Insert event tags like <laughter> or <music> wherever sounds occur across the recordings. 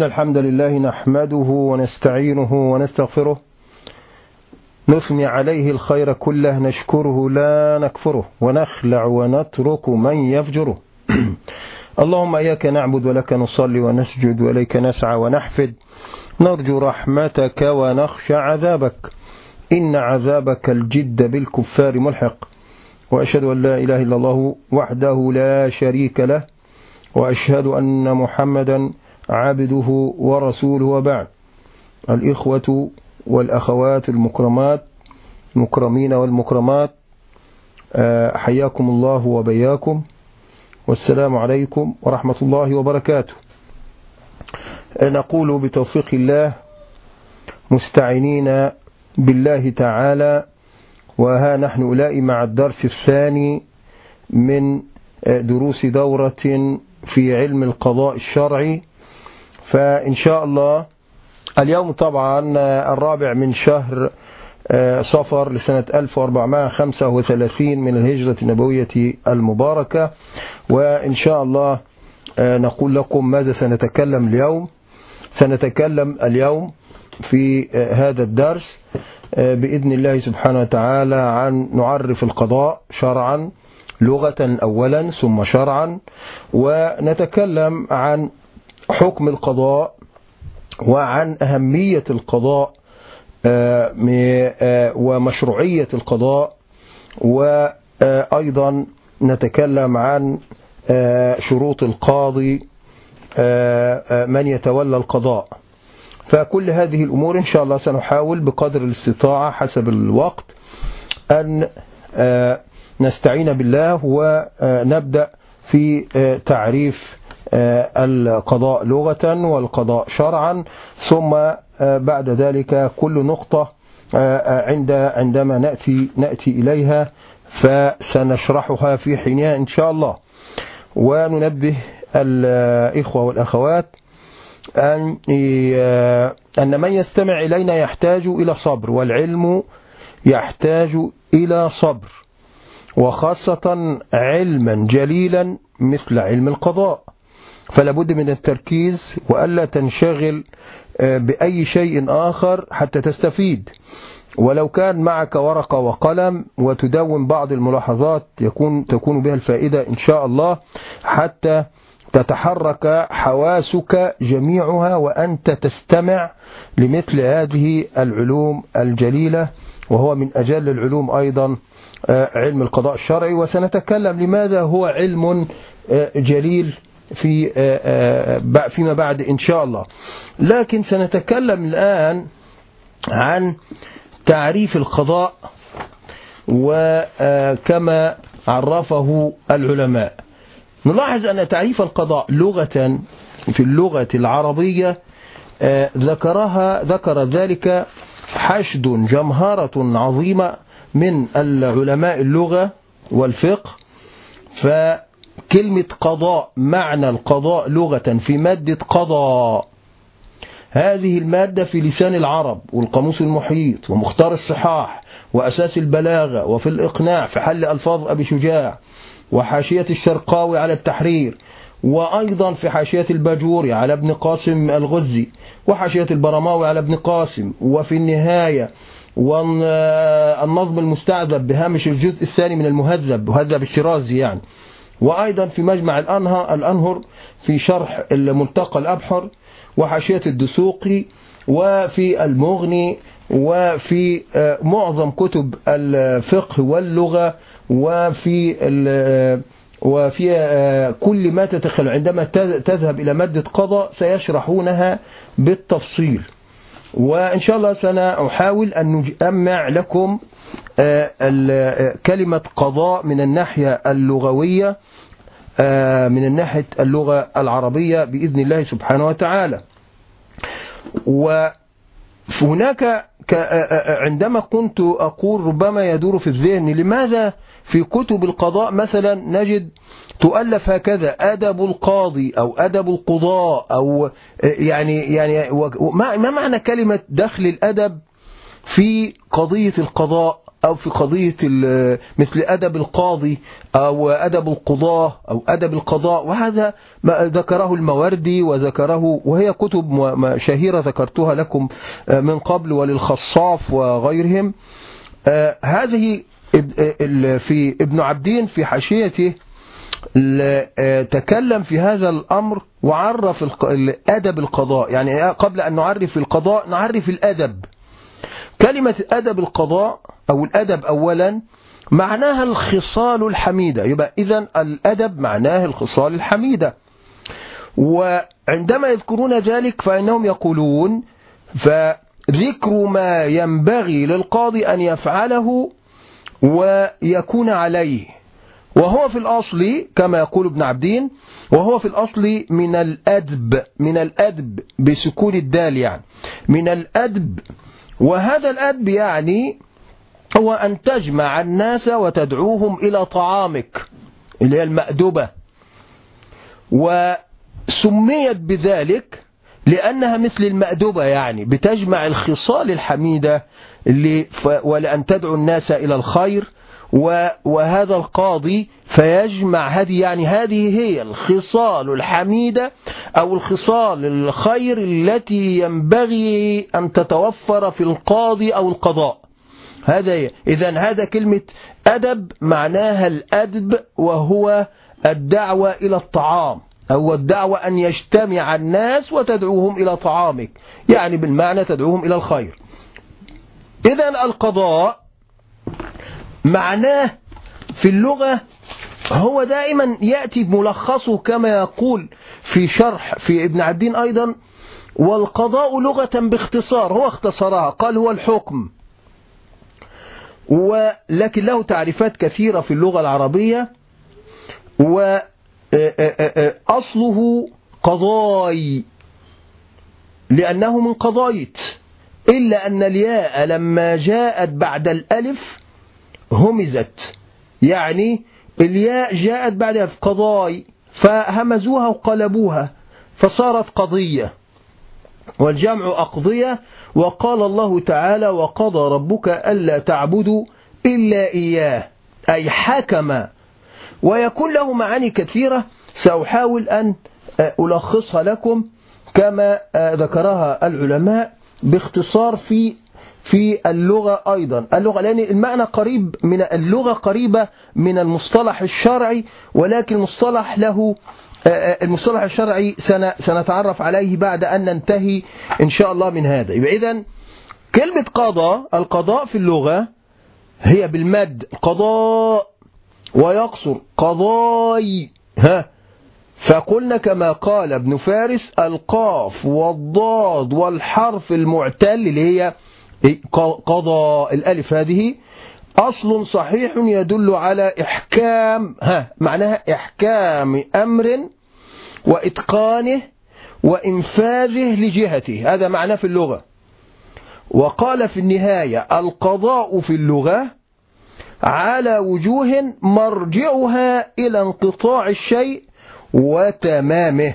إن الحمد لله نحمده ونستعينه ونستغفره. نثني عليه الخير كله نشكره لا نكفره ونخلع ونترك من يفجره. <clears throat> اللهم إياك نعبد ولك نصلي ونسجد وإليك نسعى ونحفد. نرجو رحمتك ونخشى عذابك. إن عذابك الجد بالكفار ملحق. وأشهد أن لا إله إلا الله وحده لا شريك له. وأشهد أن محمدا عبده ورسوله وبعد. الإخوة والأخوات المكرمات المكرمين والمكرمات حياكم الله وبياكم. والسلام عليكم ورحمة الله وبركاته. نقول بتوفيق الله مستعينين بالله تعالى وها نحن أولئي مع الدرس الثاني من دروس دورة في علم القضاء الشرعي. فإن شاء الله اليوم طبعا الرابع من شهر صفر لسنة 1435 من الهجرة النبوية المباركة. وإن شاء الله نقول لكم ماذا سنتكلم اليوم. سنتكلم اليوم في هذا الدرس بإذن الله سبحانه وتعالى عن نعرف القضاء شرعا لغة أولا ثم شرعا. ونتكلم عن حكم القضاء وعن أهمية القضاء ومشروعية القضاء وأيضا نتكلم عن شروط القاضي من يتولى القضاء. فكل هذه الأمور إن شاء الله سنحاول بقدر الاستطاعة حسب الوقت أن نستعين بالله ونبدأ في تعريف القضاء لغة والقضاء شرعا. ثم بعد ذلك كل نقطة عند عندما نأتي نأتي إليها فسنشرحها في حينها إن شاء الله. وننبه الإخوة والأخوات أن أن من يستمع إلينا يحتاج إلى صبر والعلم يحتاج إلى صبر وخاصة علما جليلا مثل علم القضاء. فلا بد من التركيز وألا تنشغل بأي شيء آخر حتى تستفيد. ولو كان معك ورقة وقلم وتدون بعض الملاحظات يكون تكون بها الفائدة إن شاء الله حتى تتحرك حواسك جميعها وأنت تستمع لمثل هذه العلوم الجليلة. وهو من أجل العلوم أيضا علم القضاء الشرعي. وسنتكلم لماذا هو علم جليل. في فيما بعد إن شاء الله. لكن سنتكلم الآن عن تعريف القضاء وكما عرفه العلماء. نلاحظ أن تعريف القضاء لغة في اللغة العربية ذكرها ذكر ذلك حشد جمهرة عظيمة من العلماء اللغة والفقه. فكلمة قضاء معنى القضاء لغة في مادة قضاء. هذه المادة في لسان العرب والقاموس المحيط ومختار الصحاح وأساس البلاغة وفي الإقناع في حل ألفاظ أبي شجاع وحاشية الشرقاوي على التحرير وأيضا في حاشية الباجوري على ابن قاسم الغزي وحاشية البرماوي على ابن قاسم وفي النهاية والنظم المستعذب بهامش الجزء الثاني من المهذب مهذب الشرازي يعني. وأيضا في مجمع الأنهر, في شرح الملتقى الأبحر وحاشية الدسوقي وفي المغني وفي معظم كتب الفقه واللغة وفي وفي كل ما تتخيل. عندما تذهب إلى مادة قضاء سيشرحونها بالتفصيل. وإن شاء الله سنحاول أن نجمع لكم كلمة قضاء من الناحية اللغوية من الناحية اللغة العربية بإذن الله سبحانه وتعالى. وهناك عندما كنت أقول ربما يدور في الذهن لماذا في كتب القضاء مثلا نجد تؤلف هكذا أدب القاضي أو أدب القضاء أو يعني يعني ما معنى كلمة دخل الأدب في قضية القضاء أو في قضية مثل أدب القاضي أو أدب القضاة أو أدب القضاء؟ وهذا ما ذكره الموردي وذكره وهي كتب شهيرة ذكرتها لكم من قبل وللخصاف وغيرهم. هذه في ابن عبدين في حاشيته تكلم في هذا الأمر وعرف أدب القضاء. يعني قبل أن نعرف القضاء نعرف الأدب. كلمة أدب القضاء أو الأدب أولا معناها الخصال الحميدة. يبقى إذا الأدب معناه الخصال الحميدة. وعندما يذكرون ذلك فإنهم يقولون فذكر ما ينبغي للقاضي أن يفعله ويكون عليه. وهو في الأصل كما يقول ابن عبدين وهو في الأصل من الأدب من الأدب بسكون الدال يعني. من الأدب وهذا الأدب يعني هو أن تجمع الناس وتدعوهم إلى طعامك اللي هي المأدبة. وسميت بذلك لأنها مثل المأدبة يعني بتجمع الخصال الحميدة ولأن تدعو الناس إلى الخير وهذا القاضي فيجمع هذه يعني هذه هي الخصال الحميدة أو الخصال الخير التي ينبغي أن تتوفر في القاضي أو القضاء. هذا إذا هذا كلمة أدب معناها الأدب وهو الدعوة إلى الطعام أو الدعوة أن يجتمع الناس وتدعوهم إلى طعامك. يعني بالمعنى تدعوهم إلى الخير. إذا القضاء معناه في اللغة هو دائما يأتي بملخصه كما يقول في شرح في ابن عدين أيضا والقضاء لغة باختصار هو اختصرها قال هو الحكم. ولكن له تعريفات كثيرة في اللغة العربية وأصله قضاي لأنه من قضايت. إلا أن الياء لما جاءت بعد الألف همزت. يعني الياء جاءت بعدها في قضاي. فهمزوها وقلبوها فصارت قضية. والجمع أقضية وقال الله تعالى وقضى ربك ألا تعبدوا إلا إياه. أي حكم. ويكون له معاني كثيرة سأحاول أن ألخصها لكم كما ذكرها العلماء. باختصار في في اللغة أيضا. اللغة لأن المعنى قريب من اللغة قريبة من المصطلح الشرعي ولكن المصطلح له المصطلح الشرعي سنتعرف عليه بعد أن ننتهي إن شاء الله من هذا. إذن كلمة قضاء القضاء في اللغة هي بالمد قضاء ويقصر قضاي. ها؟ فقلنا كما قال ابن فارس القاف والضاد والحرف المعتل اللي هي قضى الألف هذه أصل صحيح يدل على إحكام ها معناها إحكام أمر وإتقانه وإنفاذه لجهته هذا معناه في اللغة. وقال في النهاية القضاء في اللغة على وجوه مرجعها إلى انقطاع الشيء وتمامه.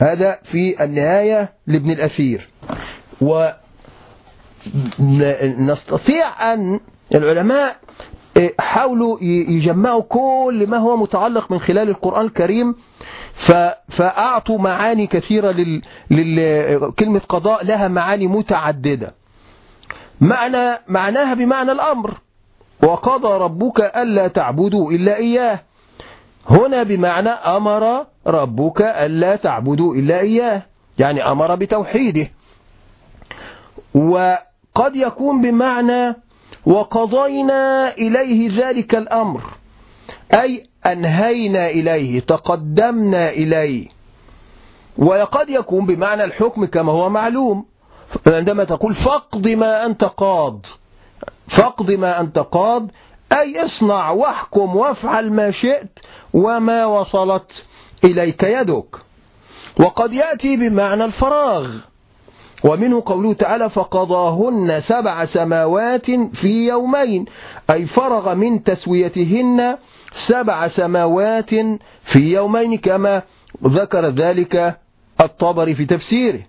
هذا في النهاية لابن الأثير ونستطيع أن العلماء حاولوا يجمعوا كل ما هو متعلق من خلال القرآن الكريم. فأعطوا معاني كثيرة لكلمة قضاء لها معاني متعددة. معنى معناها بمعنى الأمر. وقضى ربك ألا تعبدوا إلا إياه. هنا بمعنى أمر ربك ألا تعبدوا إلا إياه. يعني أمر بتوحيده. وقد يكون بمعنى وقضينا إليه ذلك الأمر. أي أنهينا إليه تقدمنا إليه. وقد يكون بمعنى الحكم كما هو معلوم. عندما تقول فاقض ما أنت قاض. فاقض ما أنت قاض أي اصنع واحكم وافعل ما شئت وما وصلت إليك يدك. وقد يأتي بمعنى الفراغ. ومنه قوله تعالى فقضاهن سبع سماوات في يومين. أي فرغ من تسويتهن سبع سماوات في يومين كما ذكر ذلك الطبري في تفسيره.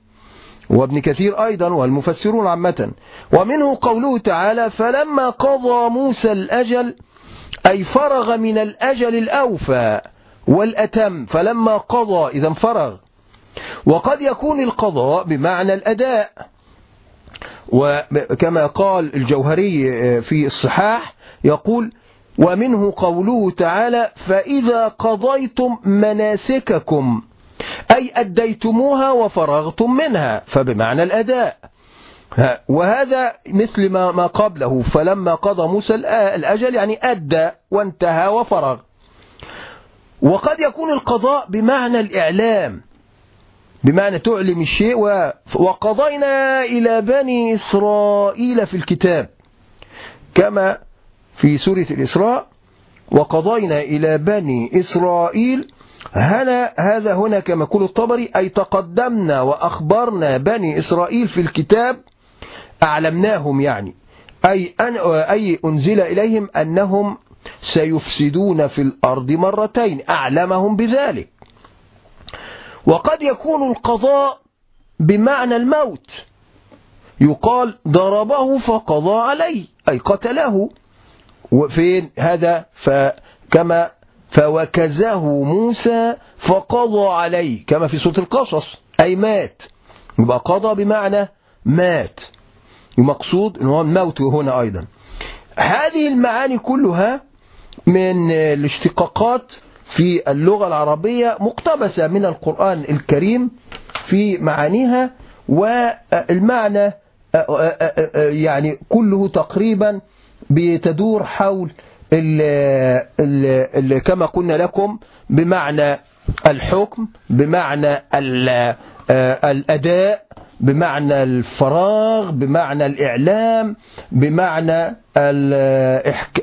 وابن كثير أيضا والمفسرون عامة. ومنه قوله تعالى فلما قضى موسى الأجل أي فرغ من الأجل الأوفى والأتم فلما قضى إذا فرغ. وقد يكون القضاء بمعنى الأداء. وكما قال الجوهري في الصحاح يقول ومنه قوله تعالى فإذا قضيتم مناسككم أي أديتموها وفرغتم منها فبمعنى الأداء. وهذا مثل ما ما قبله فلما قضى موسى الأجل يعني أدى وانتهى وفرغ. وقد يكون القضاء بمعنى الإعلام بمعنى تعلم الشيء وقضينا إلى بني إسرائيل في الكتاب كما في سورة الإسراء وقضينا إلى بني إسرائيل هنا هذا هنا كما يقول الطبري أي تقدمنا وأخبرنا بني إسرائيل في الكتاب أعلمناهم يعني. أي, أن أي أنزل إليهم أنهم سيفسدون في الأرض مرتين أعلمهم بذلك. وقد يكون القضاء بمعنى الموت. يقال ضربه فقضى عليه أي قتله. وفين؟ هذا فكما فوكزه موسى فقضى عليه كما في سورة القصص. أي مات. يبقى قضى بمعنى مات. المقصود إن هو الموت هنا أيضا. هذه المعاني كلها من الاشتقاقات في اللغة العربية مقتبسة من القرآن الكريم في معانيها والمعنى يعني كله تقريبا بتدور حول ال ال ال كما قلنا لكم بمعنى الحكم بمعنى الأداء بمعنى الفراغ بمعنى الإعلام بمعنى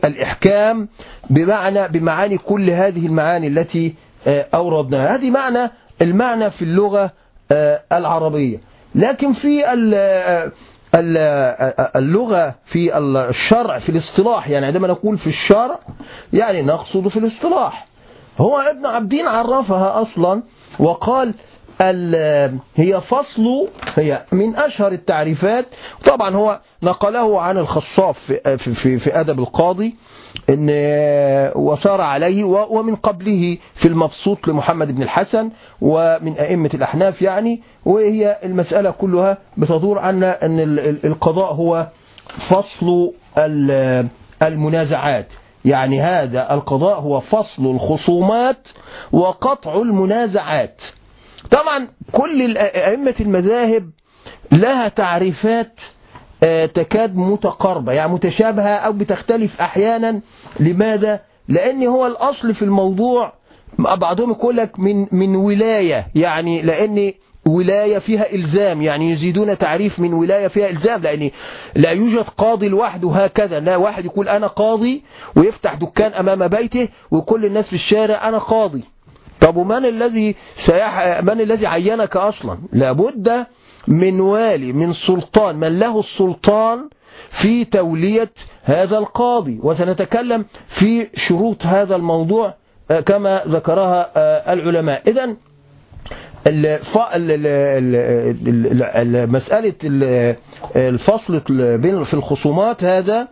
الإحكام بمعنى بمعاني كل هذه المعاني التي أوردناها. هذه معنى المعنى في اللغة العربية. لكن في اللغة في الشرع في الاصطلاح يعني عندما نقول في الشرع يعني نقصد في الاصطلاح. هو ابن عبدين عرفها أصلا وقال هي فصل هي من أشهر التعريفات. طبعا هو نقله عن الخصاف في, في, في أدب القاضي إن وصار عليه ومن قبله في المبسوط لمحمد بن الحسن ومن أئمة الأحناف يعني. وهي المسألة كلها بتدور عن أن القضاء هو فصل المنازعات. يعني هذا القضاء هو فصل الخصومات وقطع المنازعات. طبعا كل أئمة المذاهب لها تعريفات تكاد متقاربة يعني متشابهة أو بتختلف أحيانا لماذا؟ لأن هو الأصل في الموضوع بعضهم يقول لك من من ولاية يعني لأن ولاية فيها إلزام يعني يزيدون تعريف من ولاية فيها إلزام لأن لا يوجد قاضي لوحده هكذا لا واحد يقول أنا قاضي ويفتح دكان أمام بيته وكل الناس في الشارع أنا قاضي طب ومن الذي سيح... من الذي عينك أصلا؟ لابد من والي من سلطان من له السلطان في تولية هذا القاضي. وسنتكلم في شروط هذا الموضوع كما ذكرها العلماء. إذا مسألة الفصل في الخصومات هذا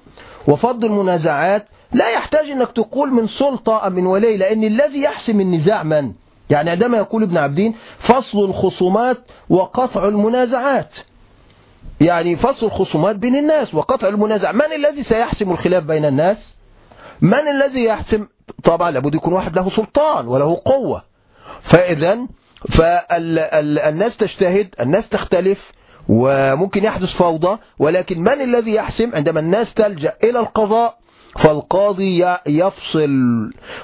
وفض المنازعات لا يحتاج إنك تقول من سلطة أم من ولي لأن الذي يحسم النزاع من؟ يعني عندما يقول ابن عبدين فصل الخصومات وقطع المنازعات. يعني فصل الخصومات بين الناس وقطع المنازع. من الذي سيحسم الخلاف بين الناس؟ من الذي يحسم؟ طبعا لابد يكون واحد له سلطان وله قوة. فإذا فالناس تجتهد الناس تختلف وممكن يحدث فوضى ولكن من الذي يحسم؟ عندما الناس تلجأ إلى القضاء فالقاضي يفصل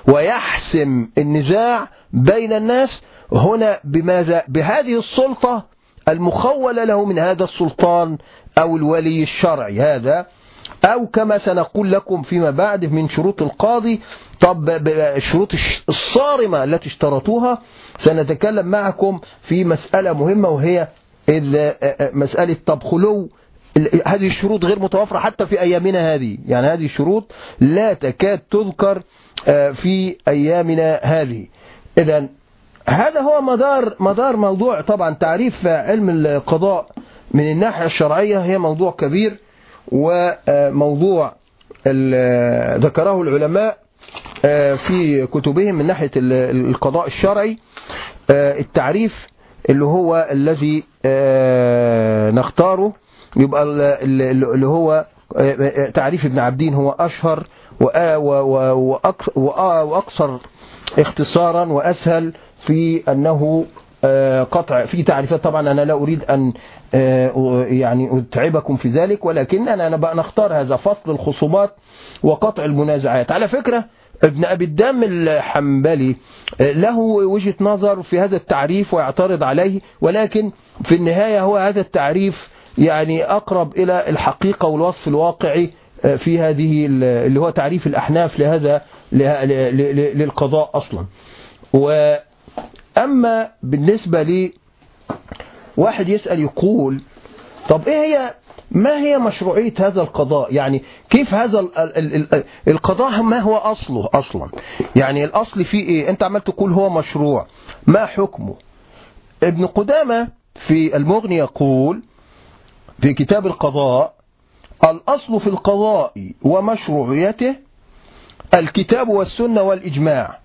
ويحسم النزاع بين الناس. هنا بماذا؟ بهذه السلطة المخولة له من هذا السلطان أو الولي الشرعي هذا. أو كما سنقول لكم فيما بعد من شروط القاضي. طب الشروط الصارمة التي اشترطوها. سنتكلم معكم في مسألة مهمة وهي مسألة طب خلو. هذه الشروط غير متوفرة حتى في أيامنا هذه. يعني هذه الشروط لا تكاد تذكر في أيامنا هذه. إذا هذا هو مدار مدار موضوع طبعا. تعريف علم القضاء من الناحية الشرعية هي موضوع كبير وموضوع ذكره العلماء في كتبهم من ناحية القضاء الشرعي التعريف اللي هو الذي نختاره. يبقى اللي هو تعريف ابن عبدين هو أشهر وأقصر اختصارا وأسهل في أنه قطع في تعريفات. طبعا أنا لا أريد أن يعني أتعبكم في ذلك ولكن أنا بقى نختار هذا فصل الخصومات وقطع المنازعات. على فكرة ابن أبي الدم الحنبلي له وجهة نظر في هذا التعريف ويعترض عليه ولكن في النهاية هو هذا التعريف يعني أقرب إلى الحقيقة والوصف الواقعي في هذه اللي هو تعريف الأحناف لهذا للقضاء أصلا. وأما بالنسبة لي واحد يسأل يقول طب إيه هي ما هي مشروعية هذا القضاء؟ يعني كيف هذا القضاء ما هو أصله أصلا؟ يعني الأصل فيه إيه؟ أنت عمال تقول هو مشروع ما حكمه؟ ابن قدامة في المغني يقول في كتاب القضاء الأصل في القضاء ومشروعيته الكتاب والسنة والإجماع.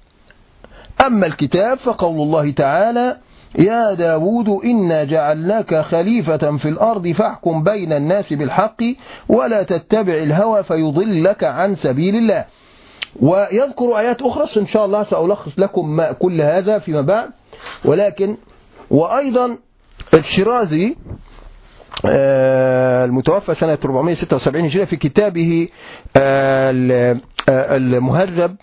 أما الكتاب فقول الله تعالى يا داود إنا جعلناك خليفة في الأرض فاحكم بين الناس بالحق ولا تتبع الهوى فيضلك عن سبيل الله. ويذكر آيات أخرى إن شاء الله سألخص لكم كل هذا فيما بعد. ولكن وأيضا الشرازي المتوفى سنة 476 هجرية في كتابه المهذب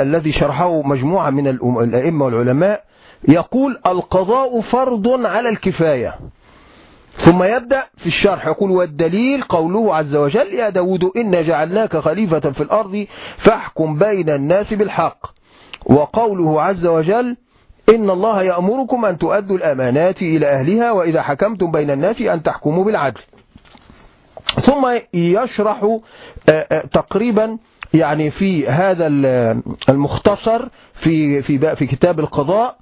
الذي شرحه مجموعة من الأئمة والعلماء يقول القضاء فرض على الكفاية. ثم يبدأ في الشرح يقول والدليل قوله عز وجل يا داود إن جعلناك خليفة في الأرض فاحكم بين الناس بالحق. وقوله عز وجل إن الله يأمركم أن تؤدوا الأمانات إلى أهلها وإذا حكمتم بين الناس أن تحكموا بالعدل. ثم يشرح تقريبا يعني في هذا المختصر في في في كتاب القضاء.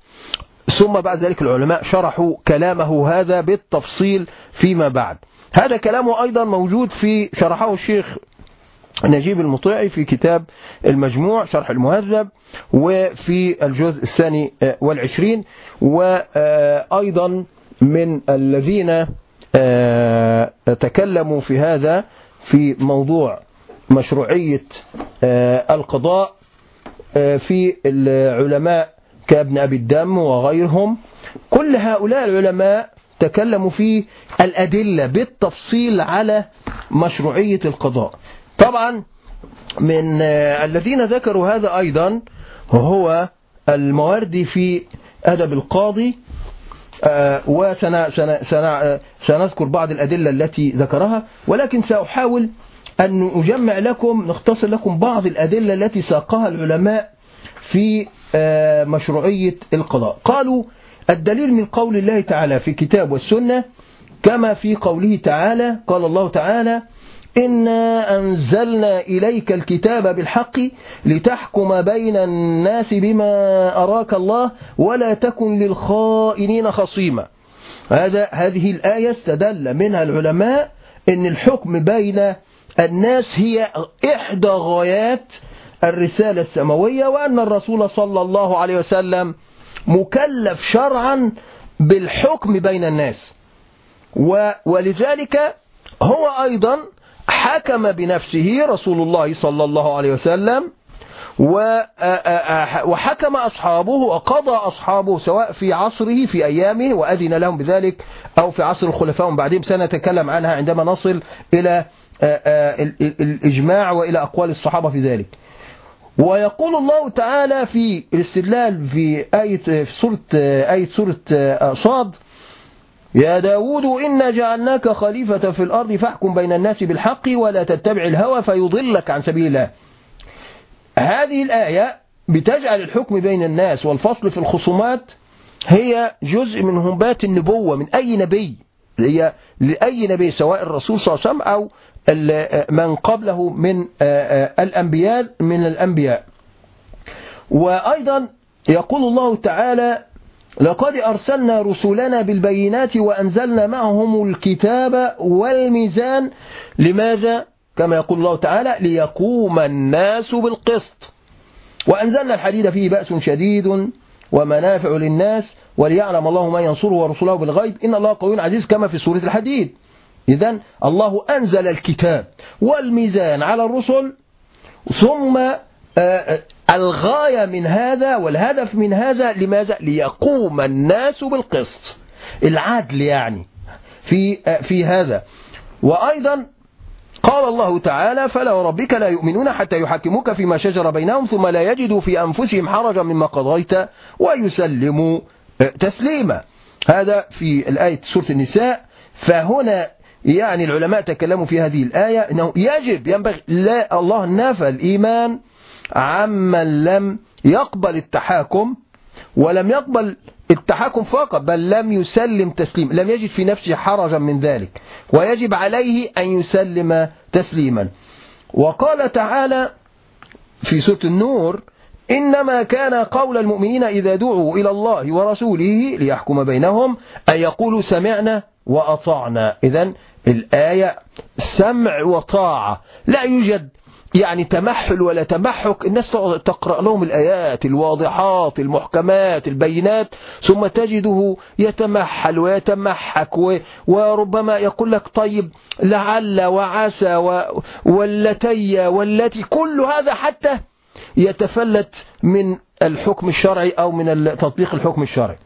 ثم بعد ذلك العلماء شرحوا كلامه هذا بالتفصيل فيما بعد. هذا كلامه أيضا موجود في شرحه الشيخ نجيب المطيعي في كتاب المجموع شرح المهذب وفي الجزء الثاني والعشرين وأيضا من الذين تكلموا في هذا في موضوع مشروعية القضاء في العلماء كابن أبي الدم وغيرهم. كل هؤلاء العلماء تكلموا في الأدلة بالتفصيل على مشروعية القضاء. طبعا من الذين ذكروا هذا أيضا هو المواردي في أدب القاضي وسنذكر بعض الأدلة التي ذكرها ولكن سأحاول أن أجمع لكم نختصر لكم بعض الأدلة التي ساقها العلماء في مشروعية القضاء. قالوا الدليل من قول الله تعالى في كتاب والسنة كما في قوله تعالى قال الله تعالى إنا أنزلنا إليك الكتاب بالحق لتحكم بين الناس بما أراك الله ولا تكن للخائنين خصيما. هذا هذه الآية استدل منها العلماء أن الحكم بين الناس هي إحدى غايات الرسالة السماوية وأن الرسول صلى الله عليه وسلم مكلف شرعا بالحكم بين الناس. ولذلك هو أيضا حكم بنفسه رسول الله صلى الله عليه وسلم وحكم أصحابه وقضى أصحابه سواء في عصره في أيامه وأذن لهم بذلك أو في عصر الخلفاء وبعدين سنتكلم عنها عندما نصل إلى الإجماع وإلى أقوال الصحابة في ذلك. ويقول الله تعالى في الاستدلال في آية في سورة آية سورة صاد يا داود إنا جعلناك خليفة في الأرض فاحكم بين الناس بالحق ولا تتبع الهوى فيضلك عن سبيل الله. هذه الآية بتجعل الحكم بين الناس والفصل في الخصومات هي جزء من همبات النبوة من أي نبي هي لأي نبي سواء الرسول صلى الله عليه وسلم أو من قبله من الأنبياء من الأنبياء. وأيضا يقول الله تعالى لقد أرسلنا رسلنا بالبينات وأنزلنا معهم الكتاب والميزان لماذا؟ كما يقول الله تعالى ليقوم الناس بالقسط. وأنزلنا الحديد فيه بأس شديد ومنافع للناس وليعلم الله ما ينصره ورسوله بالغيب. إن الله قوي عزيز كما في سورة الحديد. إذا الله أنزل الكتاب والميزان على الرسل ثم الغاية من هذا والهدف من هذا لماذا؟ ليقوم الناس بالقسط. العدل يعني في آه، في هذا. وأيضا قال الله تعالى فلا وربك لا يؤمنون حتى يحكموك فيما شجر بينهم ثم لا يجدوا في أنفسهم حرجا مما قضيت ويسلموا تسليما. هذا في الآية سورة النساء. فهنا يعني العلماء تكلموا في هذه الآية أنه يجب ينبغي لا الله نفى الإيمان عمن لم يقبل التحاكم ولم يقبل التحاكم فقط بل لم يسلم تسليم لم يجد في نفسه حرجا من ذلك ويجب عليه أن يسلم تسليما. وقال تعالى في سورة النور إنما كان قول المؤمنين إذا دعوا إلى الله ورسوله ليحكم بينهم أن يقولوا سمعنا وأطعنا. إذا الآية سمع وطاعة لا يوجد يعني تمحل ولا تمحك الناس تقرأ لهم الآيات الواضحات المحكمات البينات ثم تجده يتمحل ويتمحك وربما يقول لك طيب لعل وعسى والتي والتي كل هذا حتى يتفلت من الحكم الشرعي أو من تطبيق الحكم الشرعي.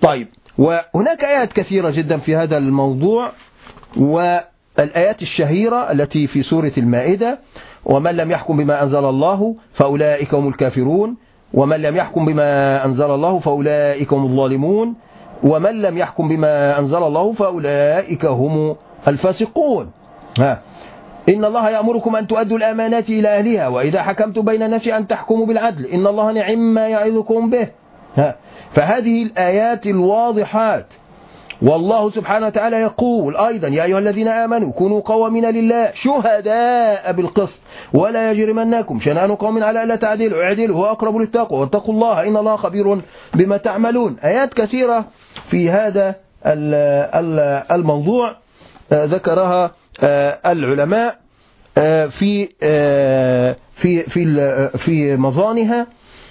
طيب وهناك آيات كثيرة جدا في هذا الموضوع والآيات الشهيرة التي في سورة المائدة ومن لم يحكم بما أنزل الله فأولئك هم الكافرون ومن لم يحكم بما أنزل الله فأولئك هم الظالمون ومن لم يحكم بما أنزل الله فأولئك هم الفاسقون. ها. إن الله يأمركم أن تؤدوا الأمانات إلى أهلها وإذا حكمتم بين الناس أن تحكموا بالعدل. إن الله نعم ما يعظكم به. ها. فهذه الآيات الواضحات. والله سبحانه وتعالى يقول أيضا يا أيها الذين آمنوا كونوا قوامين لله شهداء بالقسط ولا يجرمنكم شنآن قوم على ألا تعدلوا اعدلوا هو أقرب للتقوى واتقوا الله إن الله خبير بما تعملون. آيات كثيرة في هذا الموضوع آه، ذكرها آه، العلماء آه، في في في في مظانها.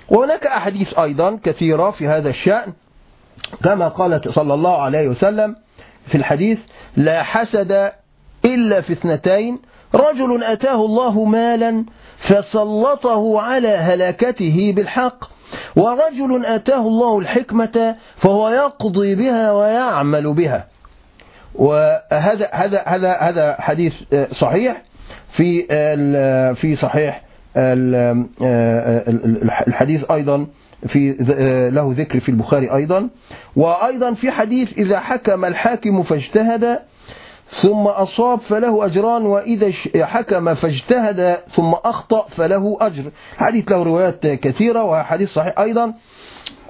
وهناك أحاديث أيضا كثيرة في هذا الشأن. كما قالت صلى الله عليه وسلم في الحديث لا حسد إلا في اثنتين رجل أتاه الله مالا فسلطه على هلاكته بالحق ورجل أتاه الله الحكمة فهو يقضي بها ويعمل بها. وهذا هذا هذا هذا حديث صحيح. في في صحيح الحديث أيضا في له ذكر في البخاري أيضا. وأيضا في حديث إذا حكم الحاكم فاجتهد ثم أصاب فله أجران وإذا حكم فاجتهد ثم أخطأ فله أجر. حديث له روايات كثيرة وحديث صحيح أيضا.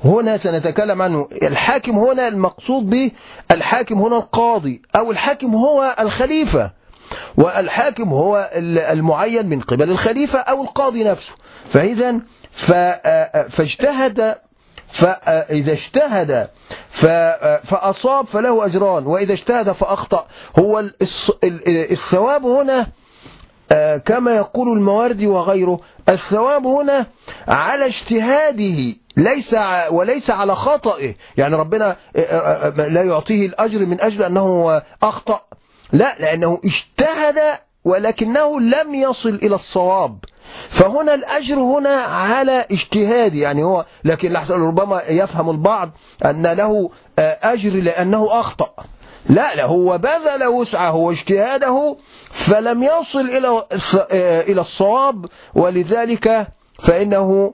هنا سنتكلم عنه. الحاكم هنا المقصود به الحاكم هنا القاضي أو الحاكم هو الخليفة. والحاكم هو المعين من قبل الخليفة أو القاضي نفسه. فإذا فاجتهد فإذا اجتهد فأصاب فله أجران وإذا اجتهد فأخطأ. هو الثواب هنا كما يقول المواردي وغيره الثواب هنا على اجتهاده ليس وليس على خطئه. يعني ربنا لا يعطيه الأجر من أجل أنه أخطأ. لا لأنه اجتهد ولكنه لم يصل إلى الصواب. فهنا الأجر هنا على اجتهاد يعني هو لكن ربما يفهم البعض أن له أجر لأنه أخطأ. لا لا هو بذل وسعه واجتهاده فلم يصل إلى إلى الصواب ولذلك فإنه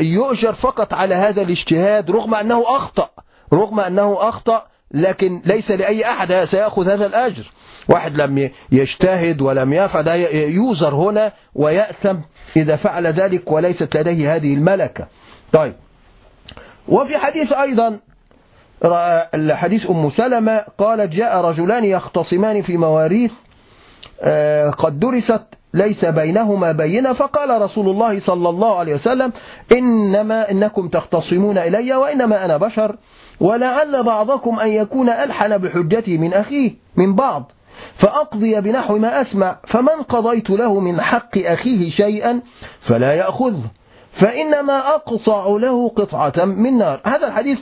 يؤجر فقط على هذا الاجتهاد رغم أنه أخطأ رغم أنه أخطأ لكن ليس لأي أحد سيأخذ هذا الأجر. واحد لم يجتهد ولم يفعل يوزر هنا ويأثم إذا فعل ذلك وليست لديه هذه الملكة. طيب. وفي حديث أيضا الحديث أم سلمة قالت جاء رجلان يختصمان في مواريث آه، قد درست ليس بينهما بينة. فقال رسول الله صلى الله عليه وسلم إنما إنكم تختصمون إلي وإنما أنا بشر ولعل بعضكم أن يكون ألحن بحجته من أخيه من بعض. فأقضي بنحو ما أسمع فمن قضيت له من حق أخيه شيئا فلا يأخذه فإنما أقطع له قطعة من نار. هذا الحديث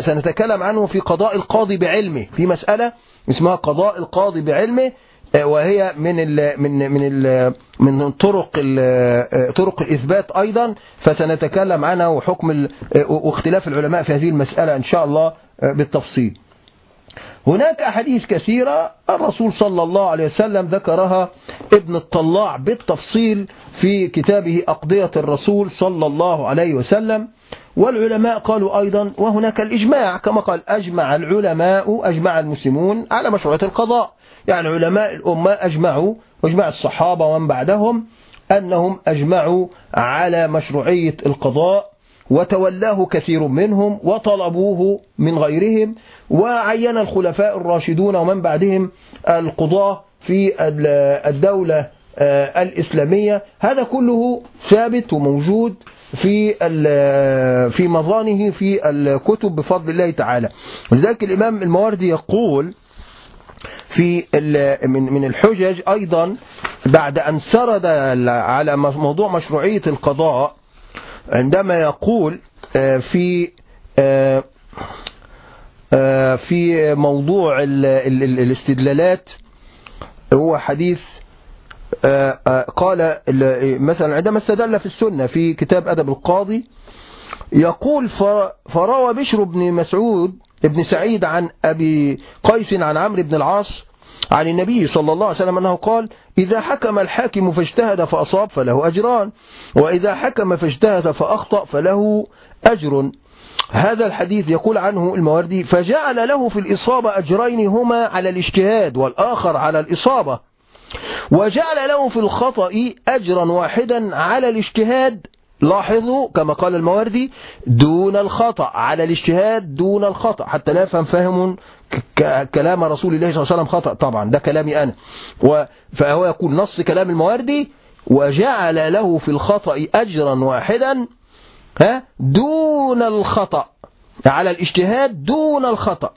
سنتكلم عنه في قضاء القاضي بعلمه في مسألة اسمها قضاء القاضي بعلمه آه، وهي من ال من من ال من طرق ال طرق الإثبات أيضا. فسنتكلم عنها وحكم آه، واختلاف العلماء في هذه المسألة إن شاء الله آه، بالتفصيل. هناك أحاديث كثيرة الرسول صلى الله عليه وسلم ذكرها ابن الطلاع بالتفصيل في كتابه أقضية الرسول صلى الله عليه وسلم والعلماء قالوا أيضا وهناك الإجماع كما قال أجمع العلماء أجمع المسلمون على مشروعية القضاء. يعني علماء الأمة أجمعوا واجمع الصحابة ومن بعدهم أنهم أجمعوا على مشروعية القضاء. وتولاه كثير منهم وطلبوه من غيرهم وعين الخلفاء الراشدون ومن بعدهم القضاة في الدولة آه، الإسلامية. هذا كله ثابت وموجود في في مظانه في الكتب بفضل الله تعالى. ولذلك الإمام المواردي يقول في من من الحجج أيضا بعد أن سرد على موضوع مشروعية القضاء عندما يقول آه، في آه، آه، في موضوع الاستدلالات هو حديث قال مثلا عندما استدل في السنة في كتاب أدب القاضي يقول فروى بشر بن مسعود ابن سعيد عن أبي قيس عن عمرو بن العاص عن النبي صلى الله عليه وسلم أنه قال إذا حكم الحاكم فاجتهد فأصاب فله أجران وإذا حكم فاجتهد فأخطأ فله أجر. هذا الحديث يقول عنه المواردي فجعل له في الإصابة أجرين هما على الاجتهاد والآخر على الإصابة وجعل له في الخطأ أجرا واحدا على الاجتهاد لاحظوا كما قال المواردي دون الخطأ على الاجتهاد دون الخطأ. حتى لا يفهم فهم كلام رسول الله صلى الله عليه وسلم خطأ طبعا ده كلامي أنا. فهو يقول نص كلام المواردي وجعل له في الخطأ أجرا واحدا ها دون الخطأ. على الاجتهاد دون الخطأ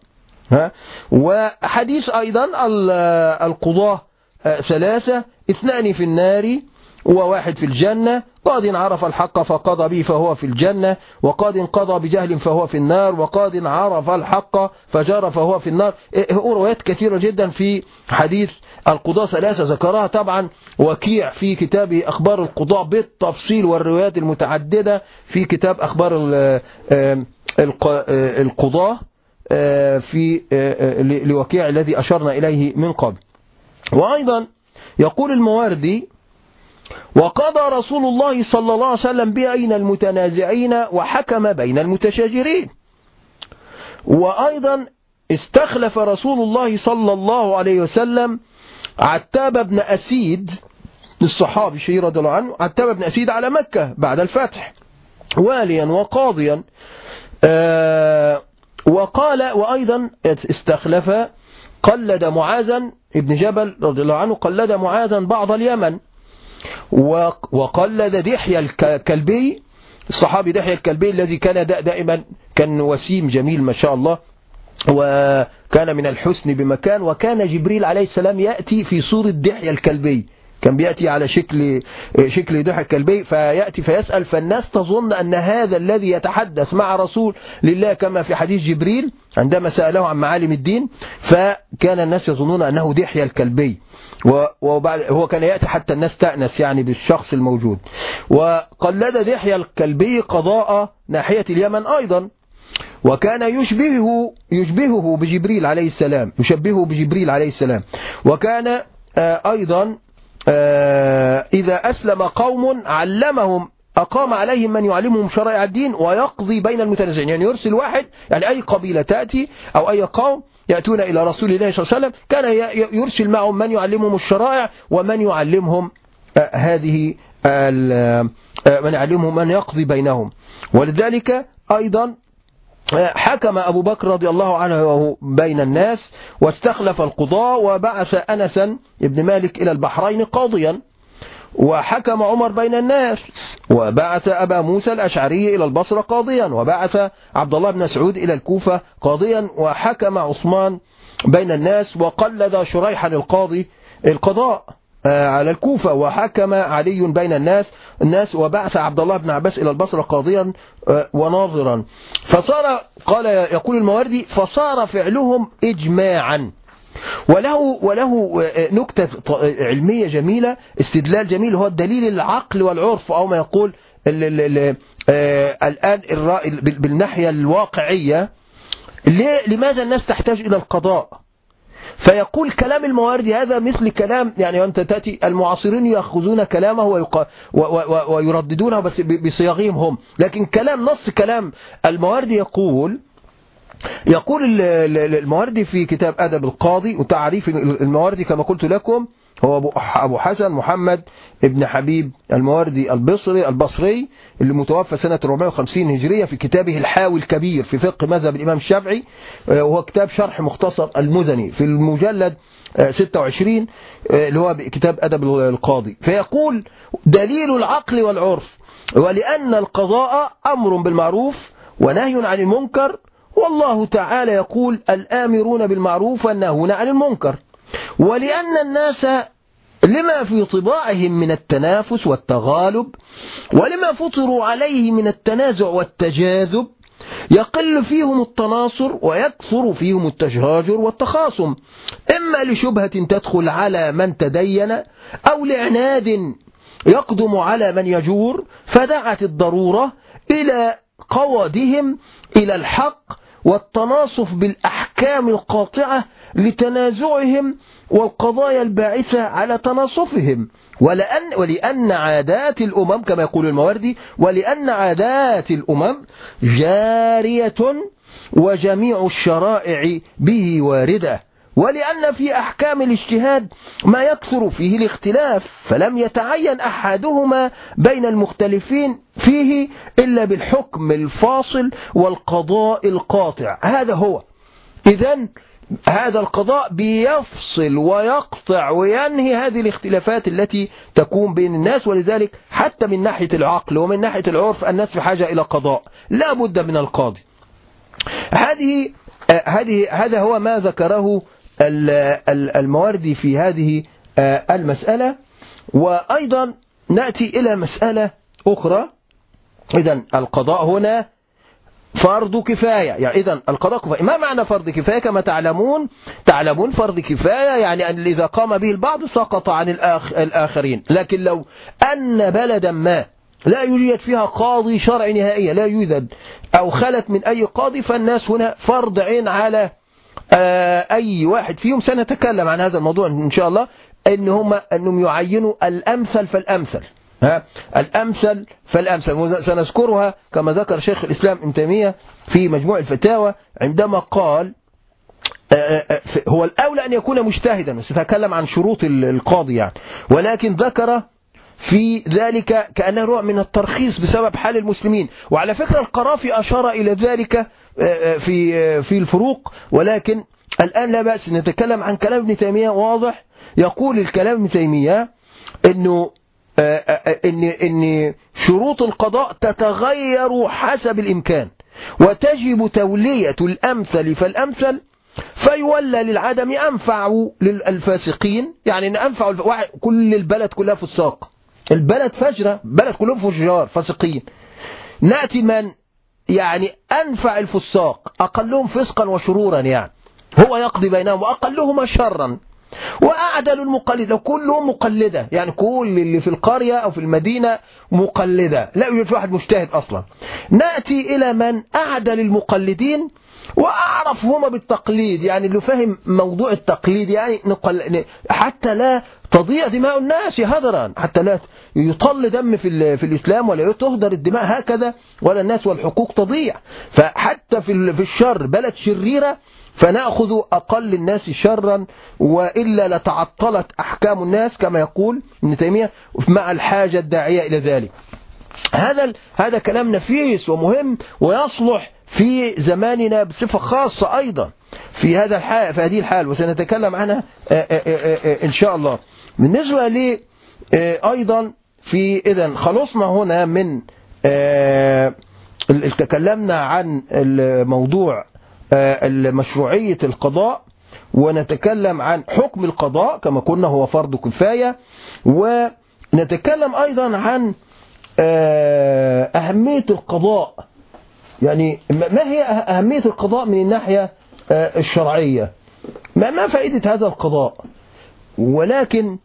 ها. وحديث أيضا القضاة آه، ثلاثة اثنان في النار وواحد في الجنة قاد عرف الحق فقضى به فهو في الجنة وقاد قضى بجهل فهو في النار وقاد عرف الحق فجار فهو في النار. إيه، روايات كثيرة جدا في حديث القضاء ثلاثة ذكرها طبعا وكيع في كتابه أخبار القضاء بالتفصيل والروايات المتعددة في كتاب أخبار القضاء في لوكيع الذي أشرنا إليه من قبل. وأيضا يقول المواردي وقضى رسول الله صلى الله عليه وسلم بين المتنازعين وحكم بين المتشاجرين. وأيضا استخلف رسول الله صلى الله عليه وسلم عتاب بن أسيد الصحابي الشهير رضي الله عنه عتاب بن أسيد على مكة بعد الفتح واليا وقاضيا. آه، وقال وأيضا استخلف قلد معاذا ابن جبل رضي الله عنه قلد معاذا بعض اليمن. وقلد دحية الكلبي الصحابي دحية الكلبي الذي كان دائما كان وسيم جميل ما شاء الله وكان من الحسن بمكان وكان جبريل عليه السلام يأتي في صورة دحية الكلبي. كان بيأتي على شكل شكل دحية الكلبي فيأتي فيسأل فالناس تظن أن هذا الذي يتحدث مع رسول لله كما في حديث جبريل عندما سأله عن معالم الدين فكان الناس يظنون أنه دحية الكلبي. وبعد هو كان يأتي حتى الناس تأنس يعني بالشخص الموجود. وقلد دحية الكلبي قضاء ناحية اليمن أيضا. وكان يشبهه يشبهه بجبريل عليه السلام يشبهه بجبريل عليه السلام. وكان آه، أيضا إذا أسلم قوم علمهم أقام عليهم من يعلمهم شرائع الدين ويقضي بين المتنازعين. يعني يرسل واحد يعني أي قبيلة تأتي أو أي قوم يأتون إلى رسول الله صلى الله عليه وسلم كان يرسل معهم من يعلمهم الشرائع ومن يعلمهم آه، هذه آه، من يعلمهم من يقضي بينهم. ولذلك أيضا حكم أبو بكر رضي الله عنه بين الناس واستخلف القضاء وبعث أنسا ابن مالك إلى البحرين قاضيا. وحكم عمر بين الناس وبعث أبا موسى الأشعري إلى البصرة قاضيا. وبعث عبد الله بن مسعود إلى الكوفة قاضيا. وحكم عثمان بين الناس وقلد شريحا القاضي القضاء. على الكوفة وحكم علي بين الناس الناس وبعث عبد الله بن عباس إلى البصرة قاضيا آه، وناظرا. فصار قال يقول المواردي فصار فعلهم إجماعا. وله وله آه، نكتة علمية جميلة استدلال جميل هو الدليل العقل والعرف أو ما يقول الآن بالناحية الواقعية. لماذا الناس تحتاج إلى القضاء؟ فيقول كلام المواردي هذا مثل كلام يعني أنت تأتي المعاصرين يأخذون كلامه. ويرددونه بس بصياغهم هم لكن كلام نص كلام المواردي يقول يقول المواردي في كتاب أدب القاضي وتعريف المواردي كما قلت لكم هو أبو حسن محمد ابن حبيب المواردي البصري البصري اللي متوفى سنة 450 هجرية في كتابه الحاوي الكبير في فقه مذهب الإمام الشافعي. آه، وهو كتاب شرح مختصر المزني في المجلد 26 آه، اللي هو كتاب أدب القاضي. فيقول دليل العقل والعرف ولأن القضاء أمر بالمعروف ونهي عن المنكر والله تعالى يقول الآمرون بالمعروف والناهون عن المنكر. ولأن الناس لما في طباعهم من التنافس والتغالب ولما فطروا عليه من التنازع والتجاذب يقل فيهم التناصر ويكثر فيهم التشهاجر والتخاصم. إما لشبهة تدخل على من تدين أو لعناد يقدم على من يجور فدعت الضرورة إلى قودهم إلى الحق والتناصف بالأحكام القاطعة لتنازعهم والقضايا الباعثة على تناصفهم. ولأن, ولأن عادات الأمم كما يقول الموردي ولأن عادات الأمم جارية وجميع الشرائع به واردة. ولأن في أحكام الاجتهاد ما يكثر فيه الاختلاف فلم يتعين أحدهما بين المختلفين فيه إلا بالحكم الفاصل والقضاء القاطع. هذا هو. إذا هذا القضاء بيفصل ويقطع وينهي هذه الاختلافات التي تكون بين الناس ولذلك حتى من ناحية العقل ومن ناحية العرف الناس في حاجة إلى قضاء. لا بد من القاضي. هذه هذه هذا هو ما ذكره المواردي في هذه المسألة. وأيضا نأتي إلى مسألة أخرى. إذا القضاء هنا فرض كفاية. يعني إذا القضاء كفاية. ما معنى فرض كفاية؟ كما تعلمون تعلمون فرض كفاية يعني أن إذا قام به البعض سقط عن الآخ الآخرين. لكن لو أن بلدا ما لا يوجد فيها قاضي شرعي نهائيا لا يوجد أو خلت من أي قاضي فالناس هنا فرض عين على آه، أي واحد. فيهم سنتكلم عن هذا الموضوع إن شاء الله إن هم أنهم يعينوا الأمثل فالأمثل. ها؟ الأمثل فالأمثل. سنذكرها كما ذكر شيخ الإسلام ابن تيمية في مجموع الفتاوى عندما قال هو الأولى أن يكون مجتهدا بس تكلم عن شروط القاضي يعني. ولكن ذكر في ذلك كأنه نوع من الترخيص بسبب حال المسلمين. وعلى فكرة القرافي أشار إلى ذلك في في الفروق. ولكن الآن لا بأس نتكلم عن كلام ابن تيمية واضح. يقول الكلام ابن تيمية أنه إن إن شروط القضاء تتغير حسب الإمكان وتجب تولية الأمثل فالأمثل فيولى للعدم أنفع للفاسقين يعني إن أنفع كل البلد كلها فساق. البلد فجرة بلد كلهم فجار فاسقين. نأتي من يعني أنفع الفساق أقلهم فسقا وشرورا يعني هو يقضي بينهم وأقلهما شرا. وأعدل المقلد لو كلهم مقلدة. يعني كل اللي في القرية أو في المدينة مقلدة. لا يوجد واحد مجتهد أصلا. نأتي إلى من أعدل المقلدين وأعرف هما بالتقليد. يعني اللي فهم موضوع التقليد يعني نقل حتى لا تضيع دماء الناس هدرا. حتى لا يطل دم في, في الإسلام ولا تهدر الدماء هكذا ولا الناس والحقوق تضيع. فحتى في الشر بلد شريرة فنأخذ أقل الناس شرا وإلا لتعطلت أحكام الناس كما يقول ابن تيمية مع الحاجة الداعية إلى ذلك. هذا هذا كلام نفيس ومهم ويصلح في زماننا بصفة خاصة أيضا في هذا الحال في هذه الحال وسنتكلم عنها إن شاء الله. بالنسبة لي أيضا في إذا خلصنا هنا من تكلمنا عن الموضوع مشروعية القضاء ونتكلم عن حكم القضاء كما قلنا هو فرض كفاية ونتكلم أيضا عن أهمية القضاء. يعني ما هي أهمية القضاء من الناحية الشرعية؟ ما ما فائدة هذا القضاء؟ ولكن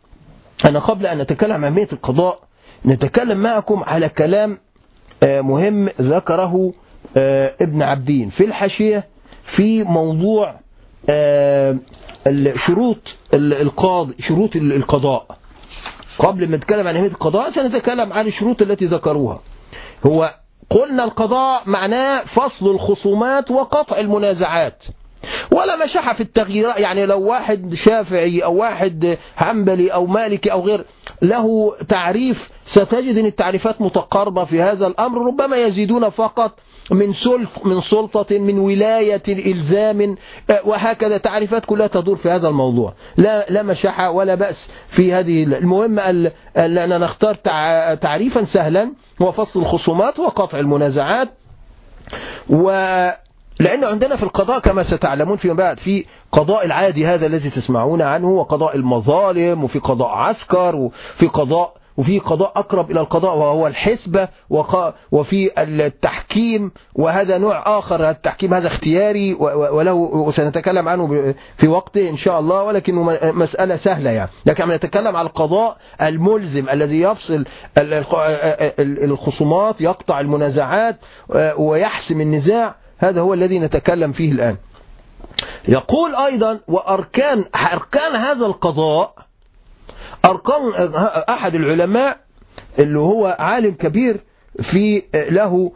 أنا قبل أن نتكلم عن أهمية القضاء نتكلم معكم على كلام مهم ذكره ابن عبدين في الحاشية في موضوع شروط القاضي شروط القضاء. قبل ما نتكلم عن أهمية القضاء سنتكلم عن الشروط التي ذكروها. هو قلنا القضاء معناه فصل الخصومات وقطع المنازعات. ولا مشاحة في التغيير يعني لو واحد شافعي أو واحد حنبلي أو مالكي أو غير له تعريف ستجد أن التعريفات متقاربة في هذا الأمر ربما يزيدون فقط من سلف من سلطة من ولاية إلزام وهكذا. تعريفات كلها تدور في هذا الموضوع. لا لا مشاحة ولا بأس في هذه المهم أننا نختار تعريفا سهلا هو فصل الخصومات وقطع المنازعات. و لأن عندنا في القضاء كما ستعلمون فيما بعد في قضاء العادي هذا الذي تسمعون عنه وقضاء المظالم وفي قضاء عسكر وفي قضاء وفي قضاء أقرب إلى القضاء وهو الحسبة وفي التحكيم وهذا نوع آخر التحكيم هذا اختياري وله وسنتكلم عنه في وقته إن شاء الله ولكن مسألة سهلة يعني. لكن نتكلم على القضاء الملزم الذي يفصل الخصومات يقطع المنازعات ويحسم النزاع. هذا هو الذي نتكلم فيه الآن. يقول أيضا وأركان أركان هذا القضاء أرقام أحد العلماء اللي هو عالم كبير في له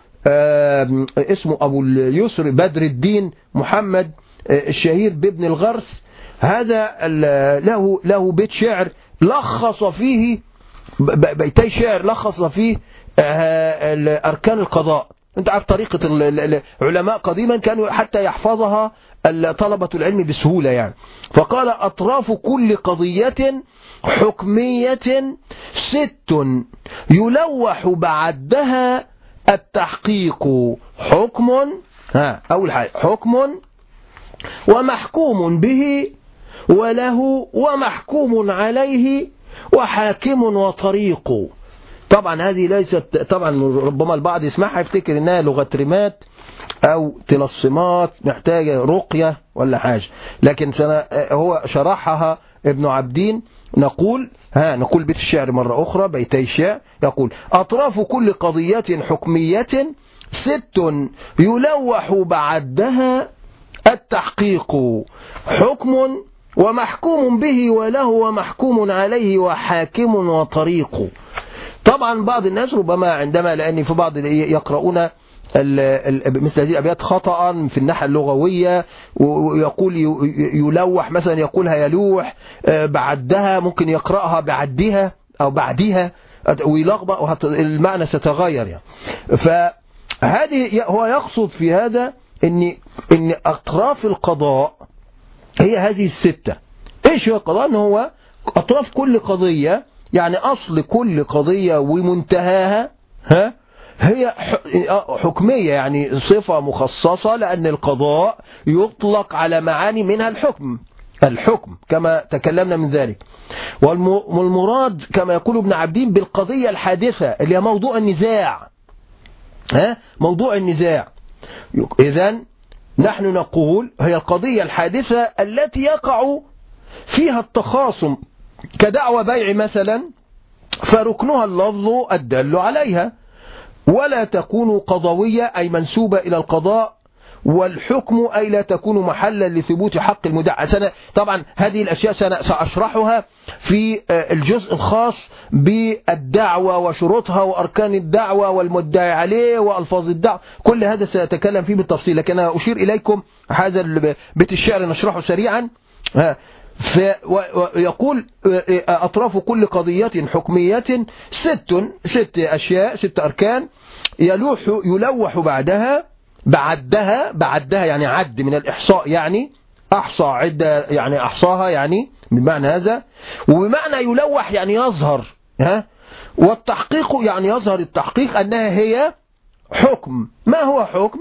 اسمه أبو اليسر بدر الدين محمد الشهير بابن الغرس. هذا له له بيت شعر لخص فيه بيتي شعر لخص فيه أركان القضاء. انت عارف طريقة العلماء قديما كانوا حتى يحفظها طلبة العلم بسهولة يعني. فقال أطراف كل قضية حكمية ست يلوح بعدها التحقيق حكم ها أول حاجة حكم ومحكوم به وله ومحكوم عليه وحاكم وطريق. طبعا هذه ليست طبعا ربما البعض يسمعها يفتكر إنها لغترمات أو تلصمات محتاجة رقية ولا حاجة. لكن هو شرحها ابن عبدين نقول ها نقول بيت الشعر مرة أخرى بيتي الشعر يقول أطراف كل قضية حكمية ست يلوح بعدها التحقيق حكم ومحكوم به وله ومحكوم عليه وحاكم وطريق. طبعا بعض الناس ربما عندما لأن في بعض يقرؤون مثل هذه الأبيات خطأ في الناحية اللغوية ويقول يلوح مثلا يقولها يلوح بعدها ممكن يقرأها بعدها أو بعدها ويلخبط المعنى ستغير يعني. فهذه هو يقصد في هذا ان إن أطراف القضاء هي هذه الستة. إيش هو القضاء؟ ان هو أطراف كل قضية يعني أصل كل قضية ومنتهاها ها هي حكمية يعني صفة مخصصة لأن القضاء يطلق على معاني منها الحكم الحكم كما تكلمنا من ذلك. والمراد كما يقول ابن عبدين بالقضية الحادثة اللي هي موضوع النزاع ها موضوع النزاع. إذا نحن نقول هي القضية الحادثة التي يقع فيها التخاصم كدعوى بيع مثلا فركنها اللفظ الدل عليها. ولا تكون قضوية أي منسوبة إلى القضاء. والحكم أي لا تكون محلا لثبوت حق المدعى. سنة طبعا هذه الأشياء سأشرحها في الجزء الخاص بالدعوة وشروطها وأركان الدعوة والمدعي عليه وألفاظ الدعوة. كل هذا سأتكلم فيه بالتفصيل لكن أنا أشير إليكم هذا بيت الشعر نشرحه سريعا. ويقول أطراف كل قضية حكمية ست ست أشياء ست أركان. يلوح يلوح بعدها بعدها بعدها يعني عد من الإحصاء يعني أحصى عدة يعني أحصاها يعني بمعنى هذا. وبمعنى يلوح يعني يظهر ها؟ والتحقيق يعني يظهر التحقيق أنها هي حكم. ما هو حكم؟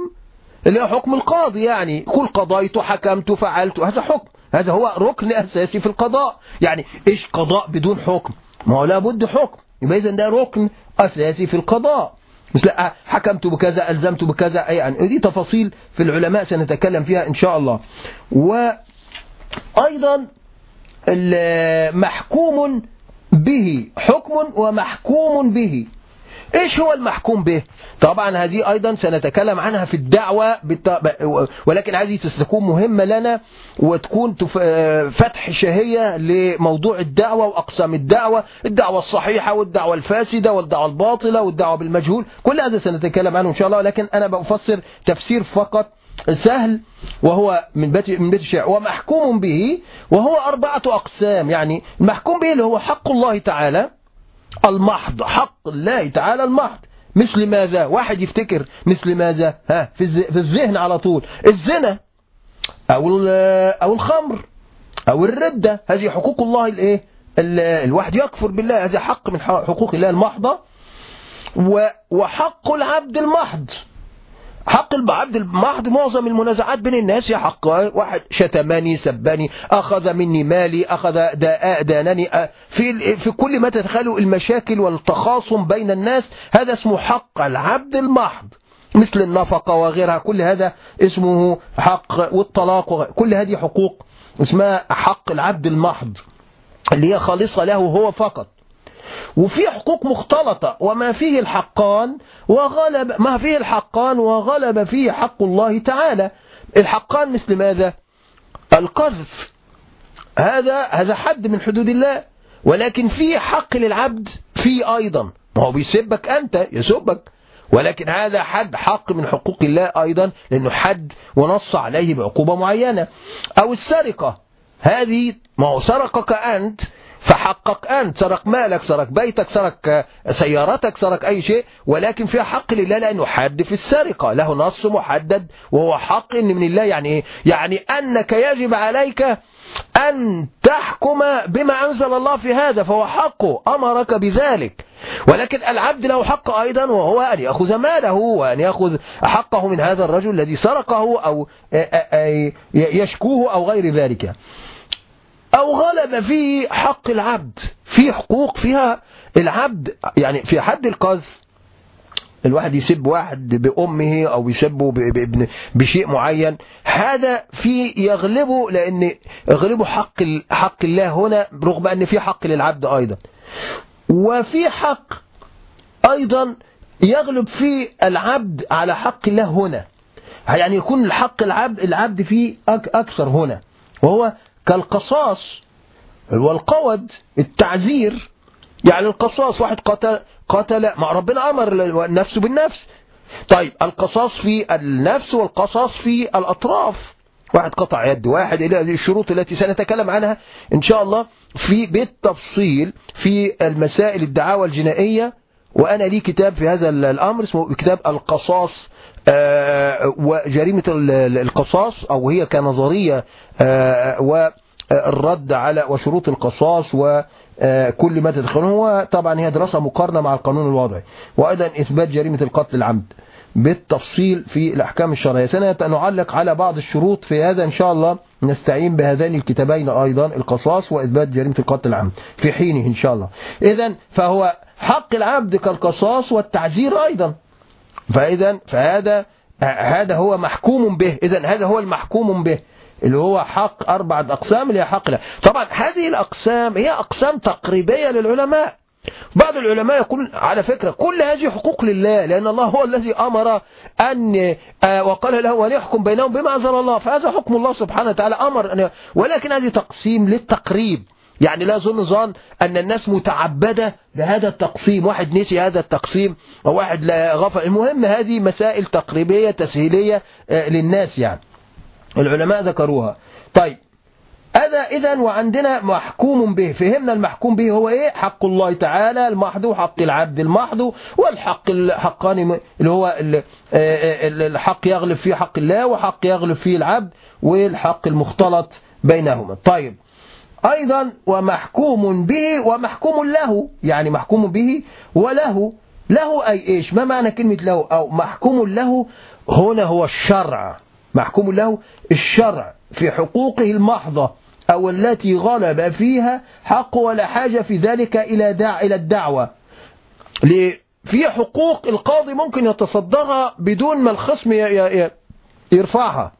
اللي هو حكم القاضي يعني. قل قضيت حكمت فعلت هذا حكم. هذا هو ركن أساسي في القضاء. يعني إيش قضاء بدون حكم؟ ما هو لابد حكم. يبقى إذن ده ركن أساسي في القضاء. مثل حكمت بكذا ألزمت بكذا يعني دي تفاصيل في العلماء سنتكلم فيها إن شاء الله. وأيضا محكوم به حكم ومحكوم به. إيش هو المحكوم به؟ طبعا هذه أيضا سنتكلم عنها في الدعوة ولكن هذه تكون مهمة لنا وتكون فتح شهية لموضوع الدعوة وأقسام الدعوة الدعوة الصحيحة والدعوة الفاسدة والدعوة الباطلة والدعوة بالمجهول كل هذا سنتكلم عنه إن شاء الله لكن أنا بفسر تفسير فقط سهل وهو من بيت من بيت الشعر ومحكوم به وهو أربعة أقسام يعني المحكوم به اللي هو حق الله تعالى المحض حق الله تعالى المحض. مثل ماذا واحد يفتكر مثل ماذا ها في الذهن على طول. الزنا أو أو الخمر أو الردة هذه حقوق الله الايه الواحد يكفر بالله هذا حق من حقوق الله المحضة. وحق العبد المحض. حق العبد المحض معظم المنازعات بين الناس يا حق. واحد شتمني سبني أخذ مني مالي أخذ دانني. في في كل ما تتخيلوا المشاكل والتخاصم بين الناس هذا اسمه حق العبد المحض مثل النفقة وغيرها كل هذا اسمه حق والطلاق كل هذه حقوق اسمها حق العبد المحض اللي هي خالصة له هو فقط. وفي حقوق مختلطة وما فيه الحقان وغلب ما فيه الحقان وغلب فيه حق الله تعالى. الحقان مثل ماذا؟ القذف. هذا هذا حد من حدود الله ولكن في حق للعبد في أيضا. ما هو بيسبك أنت يسبك. ولكن هذا حد حق من حقوق الله أيضا لأنه حد ونص عليه بعقوبة معينة. أو السرقة. هذه ما هو سرقك أنت فحقق أنت سرق مالك سرق بيتك سرق سيارتك سرق أي شيء ولكن فيها حق لله لأنه حد في السرقة. له نص محدد وهو حق من الله. يعني إيه؟ يعني أنك يجب عليك أن تحكم بما أنزل الله في هذا فهو حقه أمرك بذلك. ولكن العبد له حق أيضا وهو أن يأخذ ماله وأن يأخذ حقه من هذا الرجل الذي سرقه أو يشكوه أو غير ذلك. أو غلب في حق العبد في حقوق فيها العبد يعني في حد القذف. الواحد يسب واحد بأمه أو يسبه بابن بشيء معين. هذا في يغلبه لأن يغلبه حق حق الله هنا رغم أن في حق للعبد أيضا. وفي حق أيضا يغلب في العبد على حق الله هنا. يعني يكون الحق العبد العبد فيه أكثر هنا. وهو كالقصاص. والقود التعزير يعني القصاص واحد قتل قتل مع ربنا أمر النفس بالنفس. طيب القصاص في النفس والقصاص في الأطراف. واحد قطع يد واحد إلى الشروط التي سنتكلم عنها إن شاء الله في بالتفصيل في المسائل الدعاوى الجنائية. وأنا لي كتاب في هذا الأمر اسمه كتاب القصاص آه، وجريمة القصاص أو هي كنظرية آه، والرد على وشروط القصاص وكل ما تدخلون هو طبعا هي دراسة مقارنة مع القانون الوضعي وأيضا إثبات جريمة القتل العمد. بالتفصيل في الأحكام الشرعية. سنعلق على بعض الشروط في هذا إن شاء الله. نستعين بهذين الكتابين أيضا القصاص وإثبات جريمة القتل العمد في حينه إن شاء الله. إذا فهو حق العبد كالقصاص والتعزير أيضا. فإذا فهذا هذا هو محكوم به. إذا هذا هو المحكوم به. اللي هو حق أربعة أقسام اللي هي حق له طبعا هذه الأقسام هي أقسام تقريبية للعلماء. بعض العلماء يقول على فكرة كل هذه حقوق لله لأن الله هو الذي أمر أن آه، وقال له وليحكم بينهم بما أنزل الله. فهذا حكم الله سبحانه وتعالى أمر أن ولكن هذه تقسيم للتقريب. يعني لا ظن ظن أن الناس متعبدة بهذا التقسيم. واحد نسي هذا التقسيم وواحد لا غفل المهم هذه مسائل تقريبية تسهيلية آه، للناس يعني. العلماء ذكروها. طيب. هذا إذا وعندنا محكوم به. فهمنا المحكوم به هو إيه؟ حق الله تعالى المحض وحق العبد المحض والحق الحقاني اللي هو الحق يغلب فيه حق الله وحق يغلب فيه العبد والحق المختلط بينهما. طيب. أيضا ومحكوم به ومحكوم له يعني محكوم به وله. له أي إيش؟ ما معنى كلمة له؟ أو محكوم له هنا هو الشرع. محكوم له الشرع في حقوقه المحضة. أو التي غلب فيها حق ولا حاجة في ذلك إلى دع إلى الدعوة. في حقوق القاضي ممكن يتصدرها بدون ما الخصم يرفعها.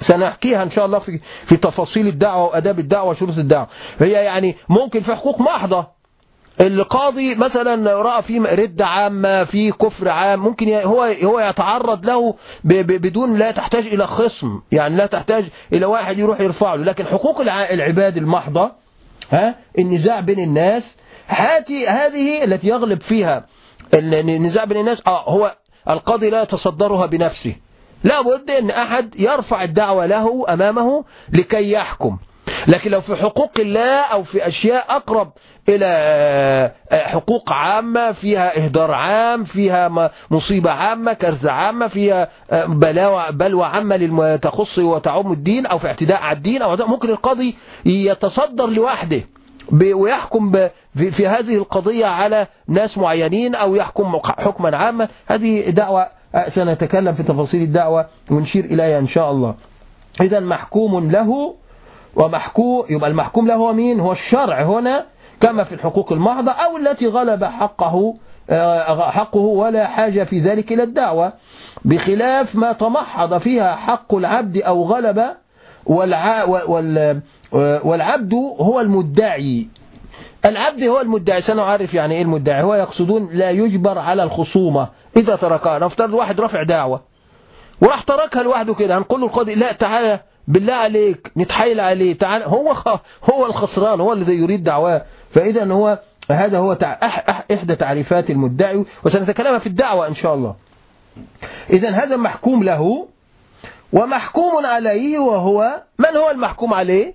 سنحكيها إن شاء الله في في تفاصيل الدعوة وأداب الدعوة وشروط الدعوة. هي يعني ممكن في حقوق محضة. القاضي مثلا رأى في ردة عامة في كفر عام ممكن هو هو يتعرض له بدون لا تحتاج إلى خصم. يعني لا تحتاج إلى واحد يروح يرفع له. لكن حقوق العباد المحضة ها النزاع بين الناس هاتي هذه التي يغلب فيها النزاع بين الناس آه هو القاضي لا يتصدرها بنفسه. لا بد أن أحد يرفع الدعوة له أمامه لكي يحكم. لكن لو في حقوق الله أو في أشياء أقرب إلى حقوق عامة فيها إهدار عام فيها مصيبة عامة كارثة عامة فيها بلاوى بلوى عامة تخص وتعم الدين أو في اعتداء على الدين أو ممكن القاضي يتصدر لوحده ويحكم في هذه القضية على ناس معينين أو يحكم حكما عاما. هذه دعوة سنتكلم في تفاصيل الدعوة ونشير إليها إن شاء الله. إذا محكوم له ومحكوم يبقى المحكوم له هو مين؟ هو الشرع هنا كما في الحقوق المحضة أو التي غلب حقه حقه ولا حاجة في ذلك إلى الدعوة بخلاف ما تمحض فيها حق العبد أو غلب والعبد هو المدعي. العبد هو المدعي سنعرف يعني إيه المدعي. هو يقصدون لا يجبر على الخصومة. إذا تركها نفترض واحد رافع دعوة وراح تركها لوحده كده هنقول له القاضي لا تعالى بالله عليك نتحايل عليه تعالى هو هو الخسران هو الذي يريد دعواه. فإذا هو هذا هو. إحدى تعريفات المدعي وسنتكلم في الدعوة إن شاء الله. إذا هذا محكوم له ومحكوم عليه وهو من هو المحكوم عليه؟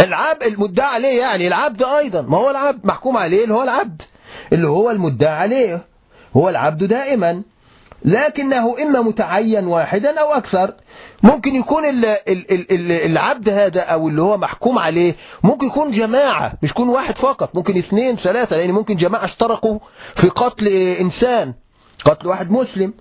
العبد المدعى عليه يعني العبد أيضا. ما هو العبد؟ محكوم عليه اللي هو العبد. اللي هو المدعى عليه. هو العبد دائما. لكنه إما متعين واحدا أو أكثر. ممكن يكون العبد هذا أو اللي هو محكوم عليه ممكن يكون جماعة مش يكون واحد فقط ممكن اثنين ثلاثة لأن ممكن جماعة اشتركوا في قتل إنسان قتل واحد مسلم.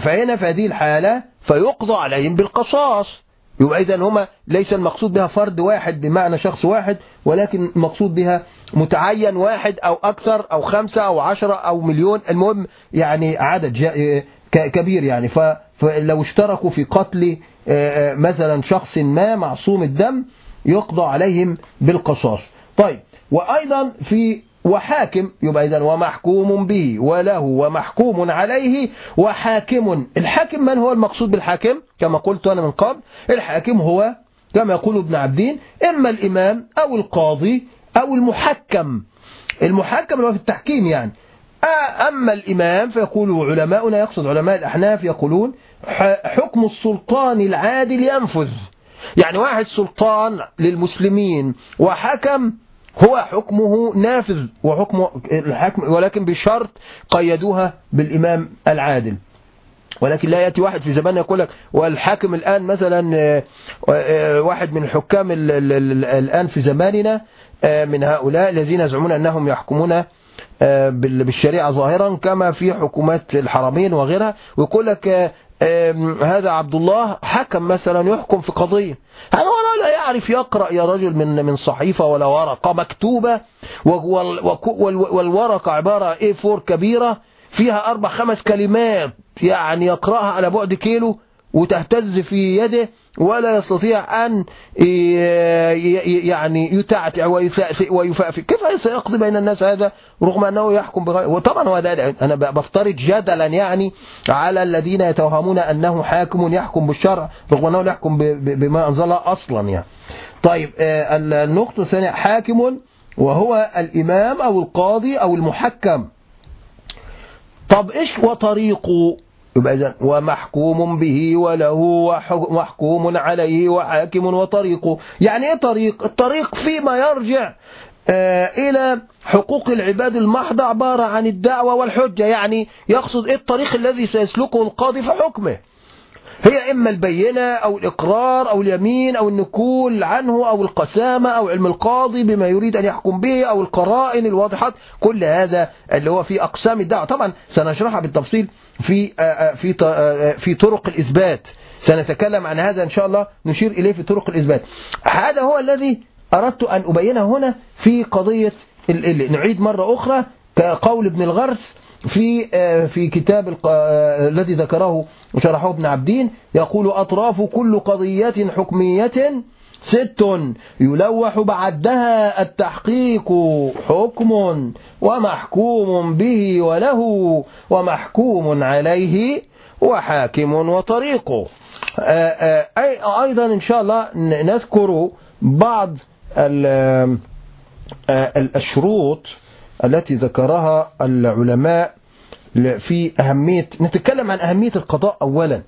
فهنا في هذه الحالة فيقضى عليهم بالقصاص. يبقى إذا هما ليس المقصود بها فرد واحد بمعنى شخص واحد ولكن المقصود بها متعين واحد أو أكثر أو خمسة أو عشرة أو مليون. المهم يعني عدد كبير يعني. فلو اشتركوا في قتل مثلا شخص ما معصوم الدم يقضى عليهم بالقصاص. طيب وأيضا في وحاكم يبقى إذن ومحكوم به وله ومحكوم عليه وحاكم. الحاكم من هو المقصود بالحاكم؟ كما قلت أنا من قبل الحاكم هو كما يقول ابن عبدين إما الإمام أو القاضي أو المحكم. المحكم اللي هو في التحكيم يعني. أما الإمام فيقول علماؤنا يقصد علماء الأحناف يقولون حكم السلطان العادل ينفذ يعني واحد سلطان للمسلمين وحكم هو حكمه نافذ وحكم الحكم ولكن بشرط قيدوها بالإمام العادل. ولكن لا يأتي واحد في زمان يقول لك والحاكم الآن مثلا واحد من الحكام الآن في زماننا من هؤلاء الذين يزعمون أنهم يحكمون بالشريعة ظاهرا كما في حكومات الحرمين وغيرها ويقول لك هذا عبد الله حكم مثلا يحكم في قضية. هذا ولا لا يعرف يقرأ يا رجل من من صحيفة ولا ورقة مكتوبة والورقة عبارة A4 كبيرة فيها أربع خمس كلمات يعني يقرأها على بعد كيلو وتهتز في يده ولا يستطيع أن يعني يتعتع ويفأفئ كيف سيقضي بين الناس هذا رغم أنه يحكم بغير وطبعا هو ده أنا بفترض جدلا يعني على الذين يتوهمون أنه حاكم يحكم بالشرع رغم أنه يحكم بما أنزله أصلا يعني. طيب النقطة الثانية حاكم وهو الإمام أو القاضي أو المحكم. طب إيش وطريقه يبقى إذن ومحكوم به وله ومحكوم عليه وحاكم وطريقه يعني إيه طريق؟ الطريق فيما يرجع آه إلى حقوق العباد المحضة عبارة عن الدعوة والحجة. يعني يقصد إيه الطريق الذي سيسلكه القاضي في حكمه؟ هي إما البينة أو الإقرار أو اليمين أو النكول عنه أو القسامة أو علم القاضي بما يريد أن يحكم به أو القرائن الواضحات. كل هذا اللي هو في أقسام الدعوة. طبعا سنشرحها بالتفصيل. في في في طرق الإثبات. سنتكلم عن هذا إن شاء الله نشير إليه في طرق الإثبات. هذا هو الذي أردت أن أبينه هنا في قضية نعيد مرة أخرى كقول ابن الغرس في في كتاب الذي ذكره وشرحه ابن عبدين يقول أطراف كل قضية حكمية ست يلوح بعدها التحقيق حكم ومحكوم به وله ومحكوم عليه وحاكم وطريقه أيضا إن شاء الله نذكر بعض الشروط التي ذكرها العلماء في أهمية نتكلم عن أهمية القضاء أولا.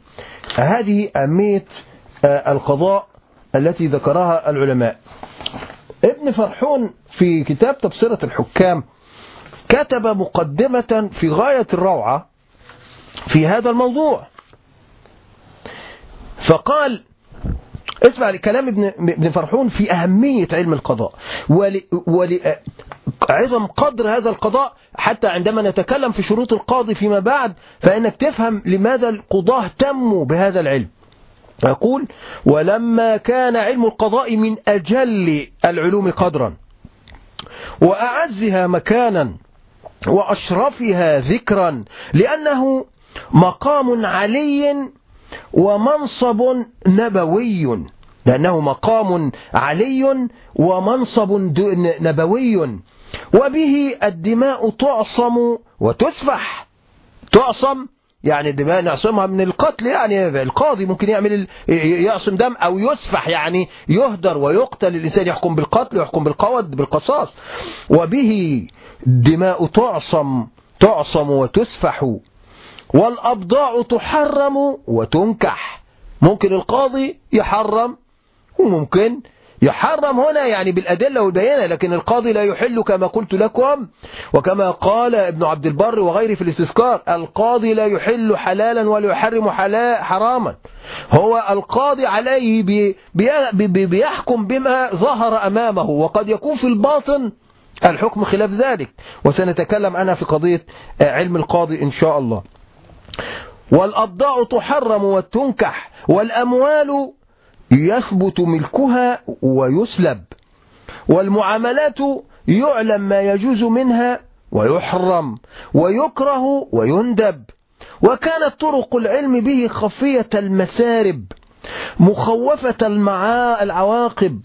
هذه أهمية القضاء التي ذكرها العلماء. ابن فرحون في كتاب تبصرة الحكام كتب مقدمة في غاية الروعة في هذا الموضوع. فقال اسمع لكلام ابن ابن فرحون في أهمية علم القضاء. ولعظم قدر هذا القضاء. حتى عندما نتكلم في شروط القاضي فيما بعد فإنك تفهم لماذا القضاة تموا بهذا العلم. يقول ولما كان علم القضاء من أجل العلوم قدرا وأعزها مكانا وأشرفها ذكرا لأنه مقام علي ومنصب نبوي. لأنه مقام علي ومنصب نبوي. وبه الدماء تعصم وتسفح تعصم يعني الدماء نعصمها من القتل يعني القاضي ممكن يعمل يعصم دم أو يسفح يعني يهدر ويقتل الإنسان يحكم بالقتل ويحكم بالقود بالقصاص. وبه الدماء تعصم تعصم وتسفح. والأبضاع تحرم وتنكح. ممكن القاضي يحرم وممكن يحرم هنا يعني بالأدلة والبيانة لكن القاضي لا يحل كما قلت لكم وكما قال ابن عبد البر وغيره في الاستذكار القاضي لا يحل حلالا ولا يحرم حراما. هو القاضي عليه بي بي بيحكم بما ظهر أمامه وقد يكون في الباطن الحكم خلاف ذلك. وسنتكلم عنها في قضية علم القاضي إن شاء الله. والأبضاع تحرم وتنكح والأموال يثبت ملكها ويسلب. والمعاملات يعلم ما يجوز منها ويحرم ويكره ويندب. وكانت طرق العلم به خفية المسارب مخوفة العواقب.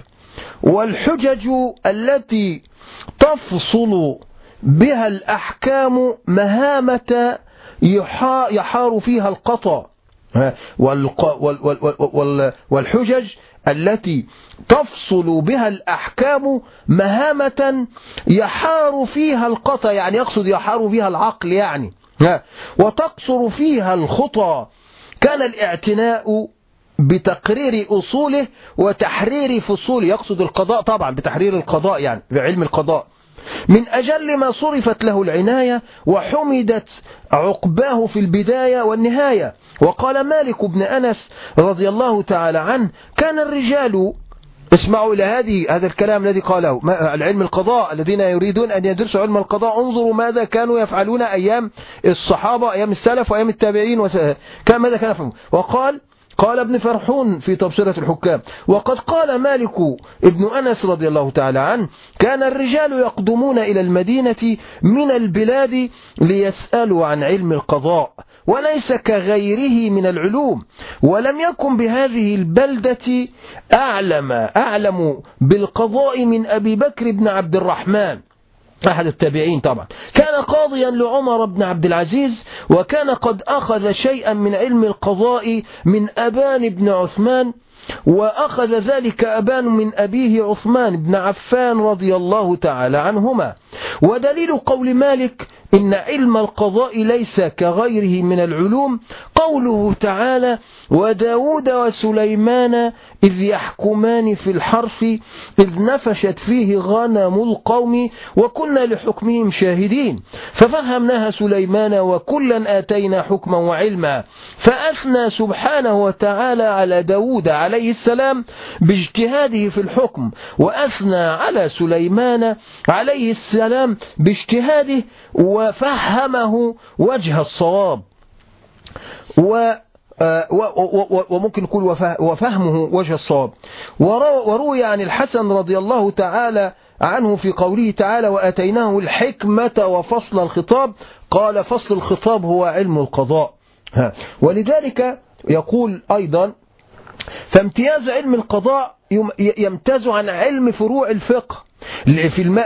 والحجج التي تفصل بها الأحكام مهامة يحار فيها القطع. والحجج التي تفصل بها الأحكام مهامة يحار فيها القطع يعني يقصد يحار فيها العقل يعني وتقصر فيها الخطى. كان الاعتناء بتقرير أصوله وتحرير فصوله يقصد القضاء طبعا بتحرير القضاء يعني بعلم القضاء. من أجل ما صرفت له العناية وحمدت عقباه في البداية والنهاية. وقال مالك بن أنس رضي الله تعالى عنه كان الرجال اسمعوا إلى هذه هذا الكلام الذي قاله العلم القضاء الذين يريدون أن يدرسوا علم القضاء انظروا ماذا كانوا يفعلون أيام الصحابة أيام السلف وأيام التابعين ماذا كان يفعلون؟ وقال قال ابن فرحون في تبصرة الحكام وقد قال مالك ابن أنس رضي الله تعالى عنه كان الرجال يقدمون إلى المدينة من البلاد ليسألوا عن علم القضاء وليس كغيره من العلوم ولم يكن بهذه البلدة أعلم أعلم بالقضاء من أبي بكر بن عبد الرحمن. أحد التابعين طبعا. كان قاضيا لعمر بن عبد العزيز وكان قد أخذ شيئا من علم القضاء من أبان بن عثمان وأخذ ذلك أبان من أبيه عثمان بن عفان رضي الله تعالى عنهما. ودليل قول مالك إن علم القضاء ليس كغيره من العلوم قوله تعالى وداود وسليمان إذ يحكمان في الحرف إذ نفشت فيه غنم القوم وكنا لحكمهم شاهدين ففهمناها سليمان وكلا آتينا حكما وعلما. فأثنى سبحانه وتعالى على داود عليه السلام باجتهاده في الحكم وأثنى على سليمان عليه السلام باجتهاده وفهمه وجه الصواب. و وممكن نقول وفهمه وجه الصواب. وروي عن الحسن رضي الله تعالى عنه في قوله تعالى وأتيناه الحكمة وفصل الخطاب قال فصل الخطاب هو علم القضاء ولذلك يقول أيضا فامتياز علم القضاء يمتاز عن علم فروع الفقه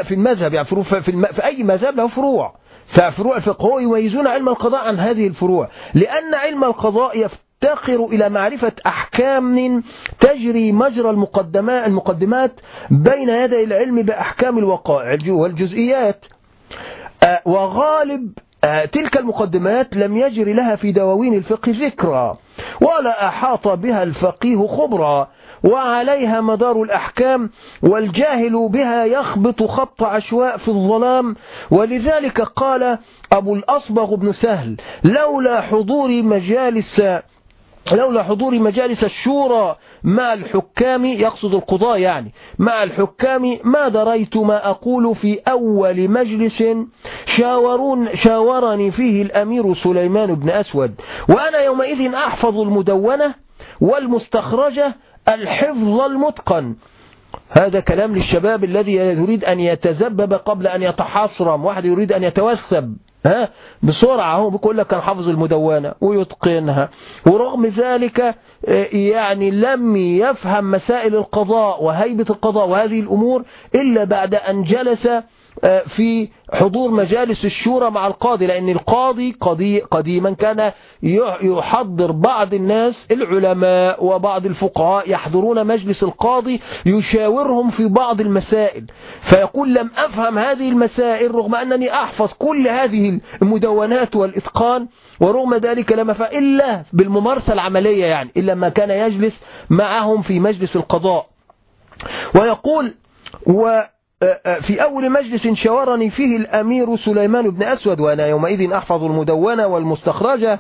في المذهب يعني في, في أي مذهب له فروع. ففروع الفقه يميزون علم القضاء عن هذه الفروع. لأن علم القضاء يفتقر إلى معرفة أحكام تجري مجرى المقدمات, المقدمات بين يدي العلم بأحكام الوقائع والجزئيات. وغالب تلك المقدمات لم يجري لها في دواوين الفقه ذكرى ولا أحاط بها الفقيه خبرا وعليها مدار الأحكام والجاهل بها يخبط خط عشواء في الظلام. ولذلك قال أبو الأصبغ بن سهل لولا حضور مجالس لولا حضور مجالس الشورى مع الحكام يقصد القضاء يعني مع الحكام ما دريت ما أقول في أول مجلس شاورون شاورني فيه الأمير سليمان بن أسود. وأنا يومئذ أحفظ المدونة والمستخرجة الحفظ المتقن. هذا كلام للشباب الذي يريد أن يتزبب قبل أن يتحصرم. واحد يريد أن يتوثب ها؟ بسرعة هو بيقول لك كان حافظ المدونة ويتقنها. ورغم ذلك يعني لم يفهم مسائل القضاء وهيبة القضاء وهذه الأمور إلا بعد أن جلس في حضور مجالس الشورى مع القاضي لأن القاضي قديما كان يحضر بعض الناس العلماء وبعض الفقهاء يحضرون مجلس القاضي يشاورهم في بعض المسائل. فيقول لم أفهم هذه المسائل رغم أنني أحفظ كل هذه المدونات والإتقان ورغم ذلك لم إلا بالممارسة العملية يعني إلا ما كان يجلس معهم في مجلس القضاء. ويقول و في أول مجلس شاورني فيه الأمير سليمان بن أسود وأنا يومئذ أحفظ المدونة والمستخرجة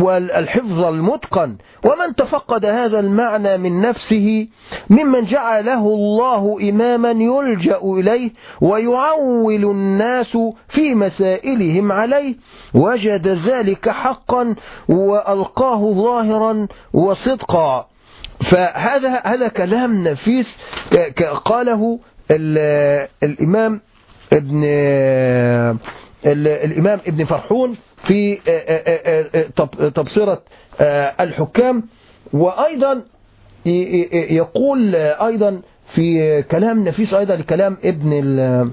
والحفظ المتقن. ومن تفقد هذا المعنى من نفسه ممن جعله الله إماما يلجأ إليه ويعول الناس في مسائلهم عليه. وجد ذلك حقا وألقاه ظاهرا وصدقا. فهذا هذا كلام نفيس قاله الإمام ابن الإمام ابن فرحون في تبصرة الحكام. وأيضا يقول أيضا في كلام نفيس أيضا لكلام ابن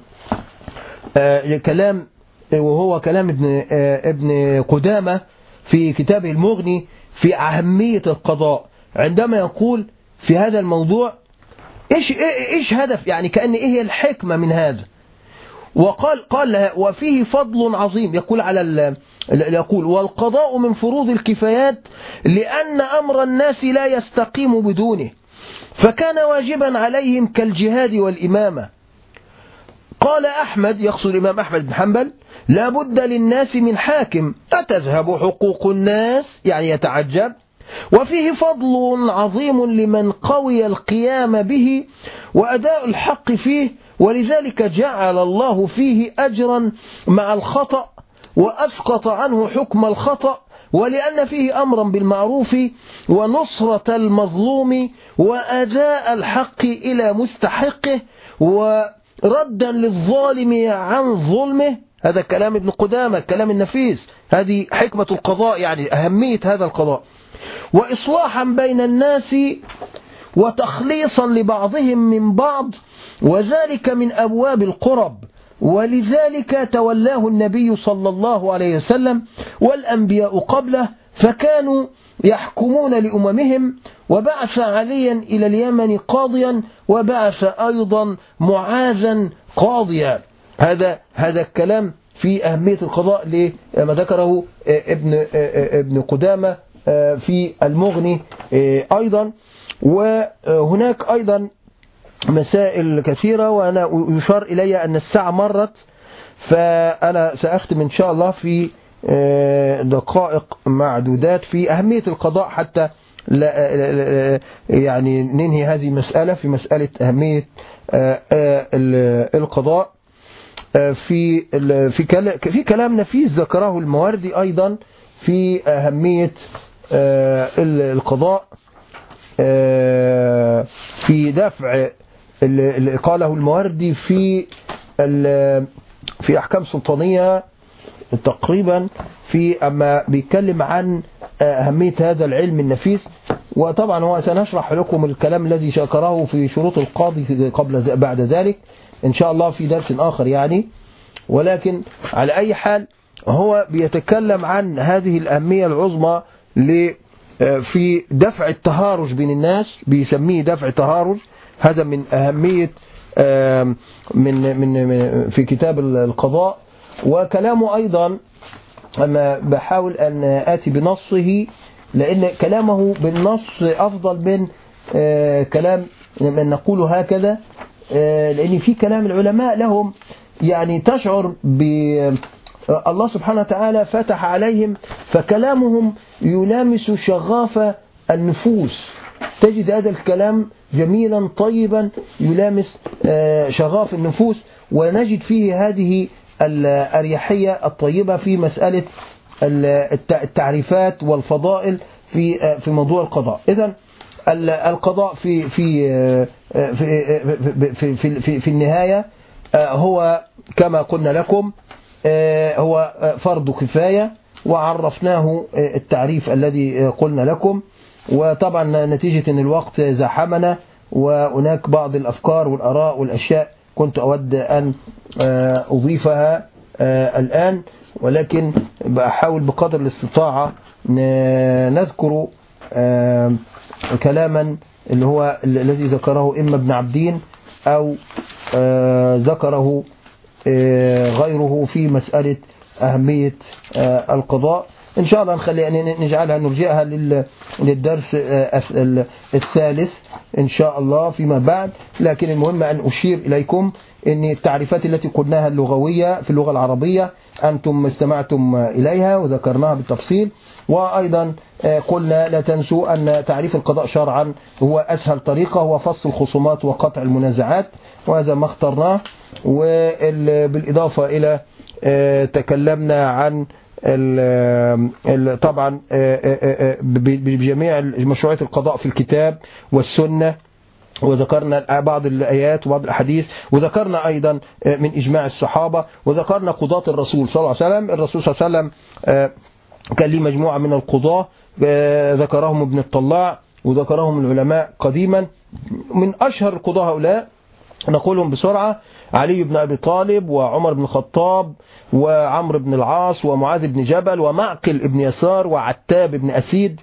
كلام وهو كلام ابن ابن قدامة في كتابه المغني في أهمية القضاء. عندما يقول في هذا الموضوع إيش, إيش هدف؟ يعني كأن إيه هي الحكمة من هذا؟ وقال قال وفيه فضل عظيم. يقول على يقول والقضاء من فروض الكفايات لأن أمر الناس لا يستقيم بدونه. فكان واجبا عليهم كالجهاد والإمامة. قال أحمد يقصد الإمام أحمد بن حنبل لا بد للناس من حاكم أتذهب حقوق الناس؟ يعني يتعجب. وفيه فضل عظيم لمن قوي القيام به وأداء الحق فيه ولذلك جعل الله فيه أجرا مع الخطأ وأسقط عنه حكم الخطأ ولأن فيه أمرا بالمعروف ونصرة المظلوم وأداء الحق إلى مستحقه وردا للظالم عن ظلمه. هذا كلام ابن قدامة كلام النفيس. هذه حكمة القضاء يعني أهمية هذا القضاء. وإصلاحا بين الناس وتخليصا لبعضهم من بعض وذلك من أبواب القرب. ولذلك تولاه النبي صلى الله عليه وسلم والأنبياء قبله فكانوا يحكمون لأممهم. وبعث عليا إلى اليمن قاضيا وبعث أيضا معاذا قاضيا. هذا هذا الكلام في أهمية القضاء لما ذكره ابن ابن قدامة في المغني أيضا. وهناك أيضا مسائل كثيرة وأنا يشار إلي أن الساعة مرت فأنا سأختم إن شاء الله في دقائق معدودات في أهمية القضاء حتى لا يعني ننهي هذه المسألة في مسألة أهمية القضاء. في في في كلام نفيس ذكره المواردي أيضا في أهمية القضاء في دفع اللي قاله المواردي في في أحكام سلطانية تقريبا في أما بيتكلم عن أهمية هذا العلم النفيس. وطبعا هو سنشرح لكم الكلام الذي شكره في شروط القاضي قبل بعد ذلك إن شاء الله في درس آخر يعني. ولكن على أي حال هو بيتكلم عن هذه الأهمية العظمى في دفع التهارج بين الناس بيسميه دفع تهارج هذا من أهمية من من في كتاب القضاء. وكلامه أيضا أما بحاول أن آتي بنصه لأن كلامه بالنص أفضل من كلام من نقول هكذا. لأن في كلام العلماء لهم يعني تشعر ب الله سبحانه وتعالى فتح عليهم فكلامهم يلامس شغاف النفوس. تجد هذا الكلام جميلا طيبا يلامس شغاف النفوس. ونجد فيه هذه الأريحية الطيبة في مسألة التعريفات والفضائل في في موضوع القضاء. إذا القضاء في في في في في, في, في النهاية هو كما قلنا لكم هو فرض كفاية وعرفناه التعريف الذي قلنا لكم. وطبعا نتيجة إن الوقت زحمنا وهناك بعض الأفكار والأراء والأشياء كنت أود أن أضيفها الآن. ولكن بحاول بقدر الاستطاعة نذكر كلاما اللي هو الذي ذكره إما ابن عبدين أو ذكره غيره في مسألة أهمية القضاء. إن شاء الله نخلي نجعلها نرجعها للدرس الثالث إن شاء الله فيما بعد. لكن المهم أن أشير إليكم أن التعريفات التي قلناها اللغوية في اللغة العربية أنتم استمعتم إليها وذكرناها بالتفصيل. وأيضا قلنا لا تنسوا أن تعريف القضاء شرعا هو أسهل طريقة هو فصل الخصومات وقطع المنازعات وهذا ما اخترناه. وبالإضافة إلى تكلمنا عن طبعا بجميع مشروعات القضاء في الكتاب والسنة. وذكرنا بعض الآيات وبعض الأحاديث. وذكرنا أيضا من إجماع الصحابة. وذكرنا قضاة الرسول صلى الله عليه وسلم. الرسول صلى الله عليه وسلم كان لي مجموعة من القضاة. ذكرهم ابن الطلاع. وذكرهم العلماء قديما. من أشهر القضاة هؤلاء نقولهم بسرعة علي بن أبي طالب وعمر بن الخطاب وعمرو بن العاص ومعاذ بن جبل ومعقل بن يسار وعتاب بن أسيد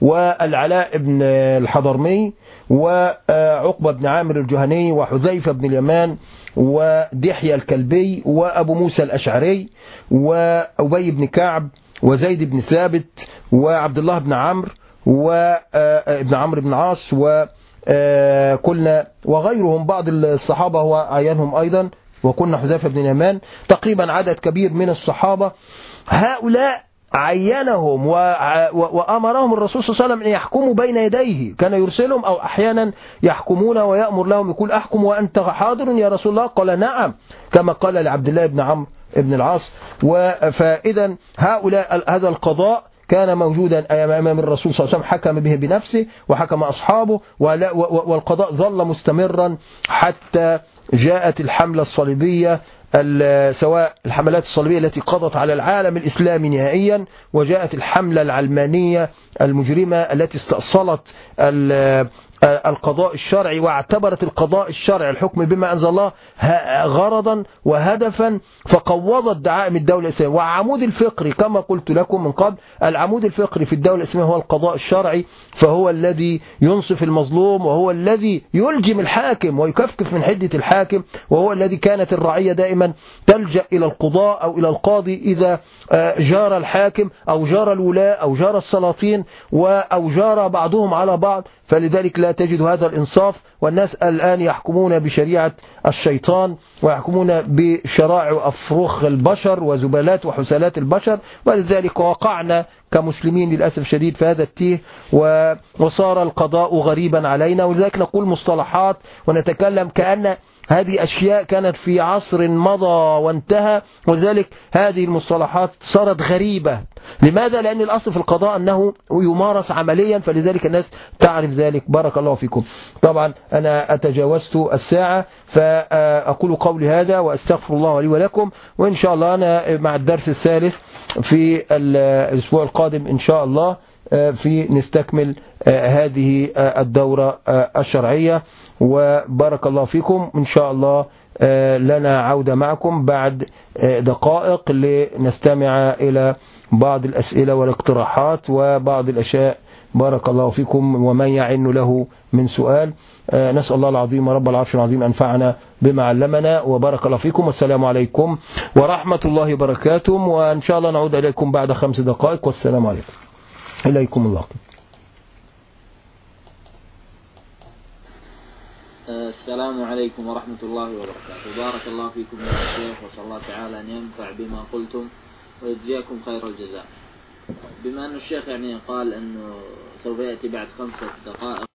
والعلاء بن الحضرمي وعقبة بن عامر الجهني وحذيفة بن اليمان ودحية الكلبي وأبو موسى الأشعري وأبي بن كعب وزيد بن ثابت وعبد الله بن عمرو وابن عمرو بن عاص و قلنا وغيرهم بعض الصحابة هو عيانهم أيضا وكنا حذيفة بن اليمان تقريبا عدد كبير من الصحابة. هؤلاء عينهم وأمرهم الرسول صلى الله عليه وسلم أن يحكموا بين يديه. كان يرسلهم أو أحيانا يحكمون ويأمر لهم يقول أحكم وأنت حاضر يا رسول الله؟ قال نعم كما قال لعبد الله بن عمرو بن العاص. فإذا هؤلاء هذا القضاء كان موجودا أمام الرسول صلى الله عليه وسلم حكم به بنفسه وحكم أصحابه والقضاء ظل مستمرا حتى جاءت الحملة الصليبية سواء الحملات الصليبية التي قضت على العالم الإسلامي نهائيا وجاءت الحملة العلمانية المجرمة التي استأصلت القضاء الشرعي واعتبرت القضاء الشرعي الحكم بما أنزل الله غرضا وهدفا فقوضت دعائم الدولة الإسلامية. وعمود الفقري كما قلت لكم من قبل العمود الفقري في الدولة الإسلامية هو القضاء الشرعي فهو الذي ينصف المظلوم وهو الذي يلجم الحاكم ويكفكف من حدة الحاكم وهو الذي كانت الرعية دائما تلجأ إلى القضاء أو إلى القاضي إذا جار الحاكم أو جار الولاء أو جار السلاطين أو جار بعضهم على بعض. فلذلك لا تجد هذا الإنصاف والناس الآن يحكمون بشريعة الشيطان ويحكمون بشرائع أفروخ البشر وزبالات وحسالات البشر ولذلك وقعنا كمسلمين للأسف شديد في هذا التيه وصار القضاء غريبا علينا. ولذلك نقول مصطلحات ونتكلم كأن هذه أشياء كانت في عصر مضى وانتهى ولذلك هذه المصطلحات صارت غريبة. لماذا؟ لأن الأصل في القضاء أنه يمارس عمليا فلذلك الناس تعرف ذلك. بارك الله فيكم. طبعا أنا أتجاوزت الساعة فأقول قولي هذا وأستغفر الله لي ولكم وإن شاء الله أنا مع الدرس الثالث في الأسبوع القادم إن شاء الله. في نستكمل هذه الدورة الشرعية. وبارك الله فيكم. إن شاء الله لنا عودة معكم بعد دقائق لنستمع إلى بعض الأسئلة والاقتراحات وبعض الأشياء. بارك الله فيكم. ومن يعن له من سؤال نسأل الله العظيم رب العرش العظيم أنفعنا بما علمنا. وبارك الله فيكم. والسلام عليكم ورحمة الله وبركاته. وإن شاء الله نعود إليكم بعد خمس دقائق. والسلام عليكم. إليكم الله. السلام عليكم ورحمة الله وبركاته. بارك الله فيكم يا شيخ وصلى الله تعالى أن ينفع بما قلتم ويجزيكم خير الجزاء. بما أن الشيخ يعني قال أنه سوف يأتي بعد خمسة دقائق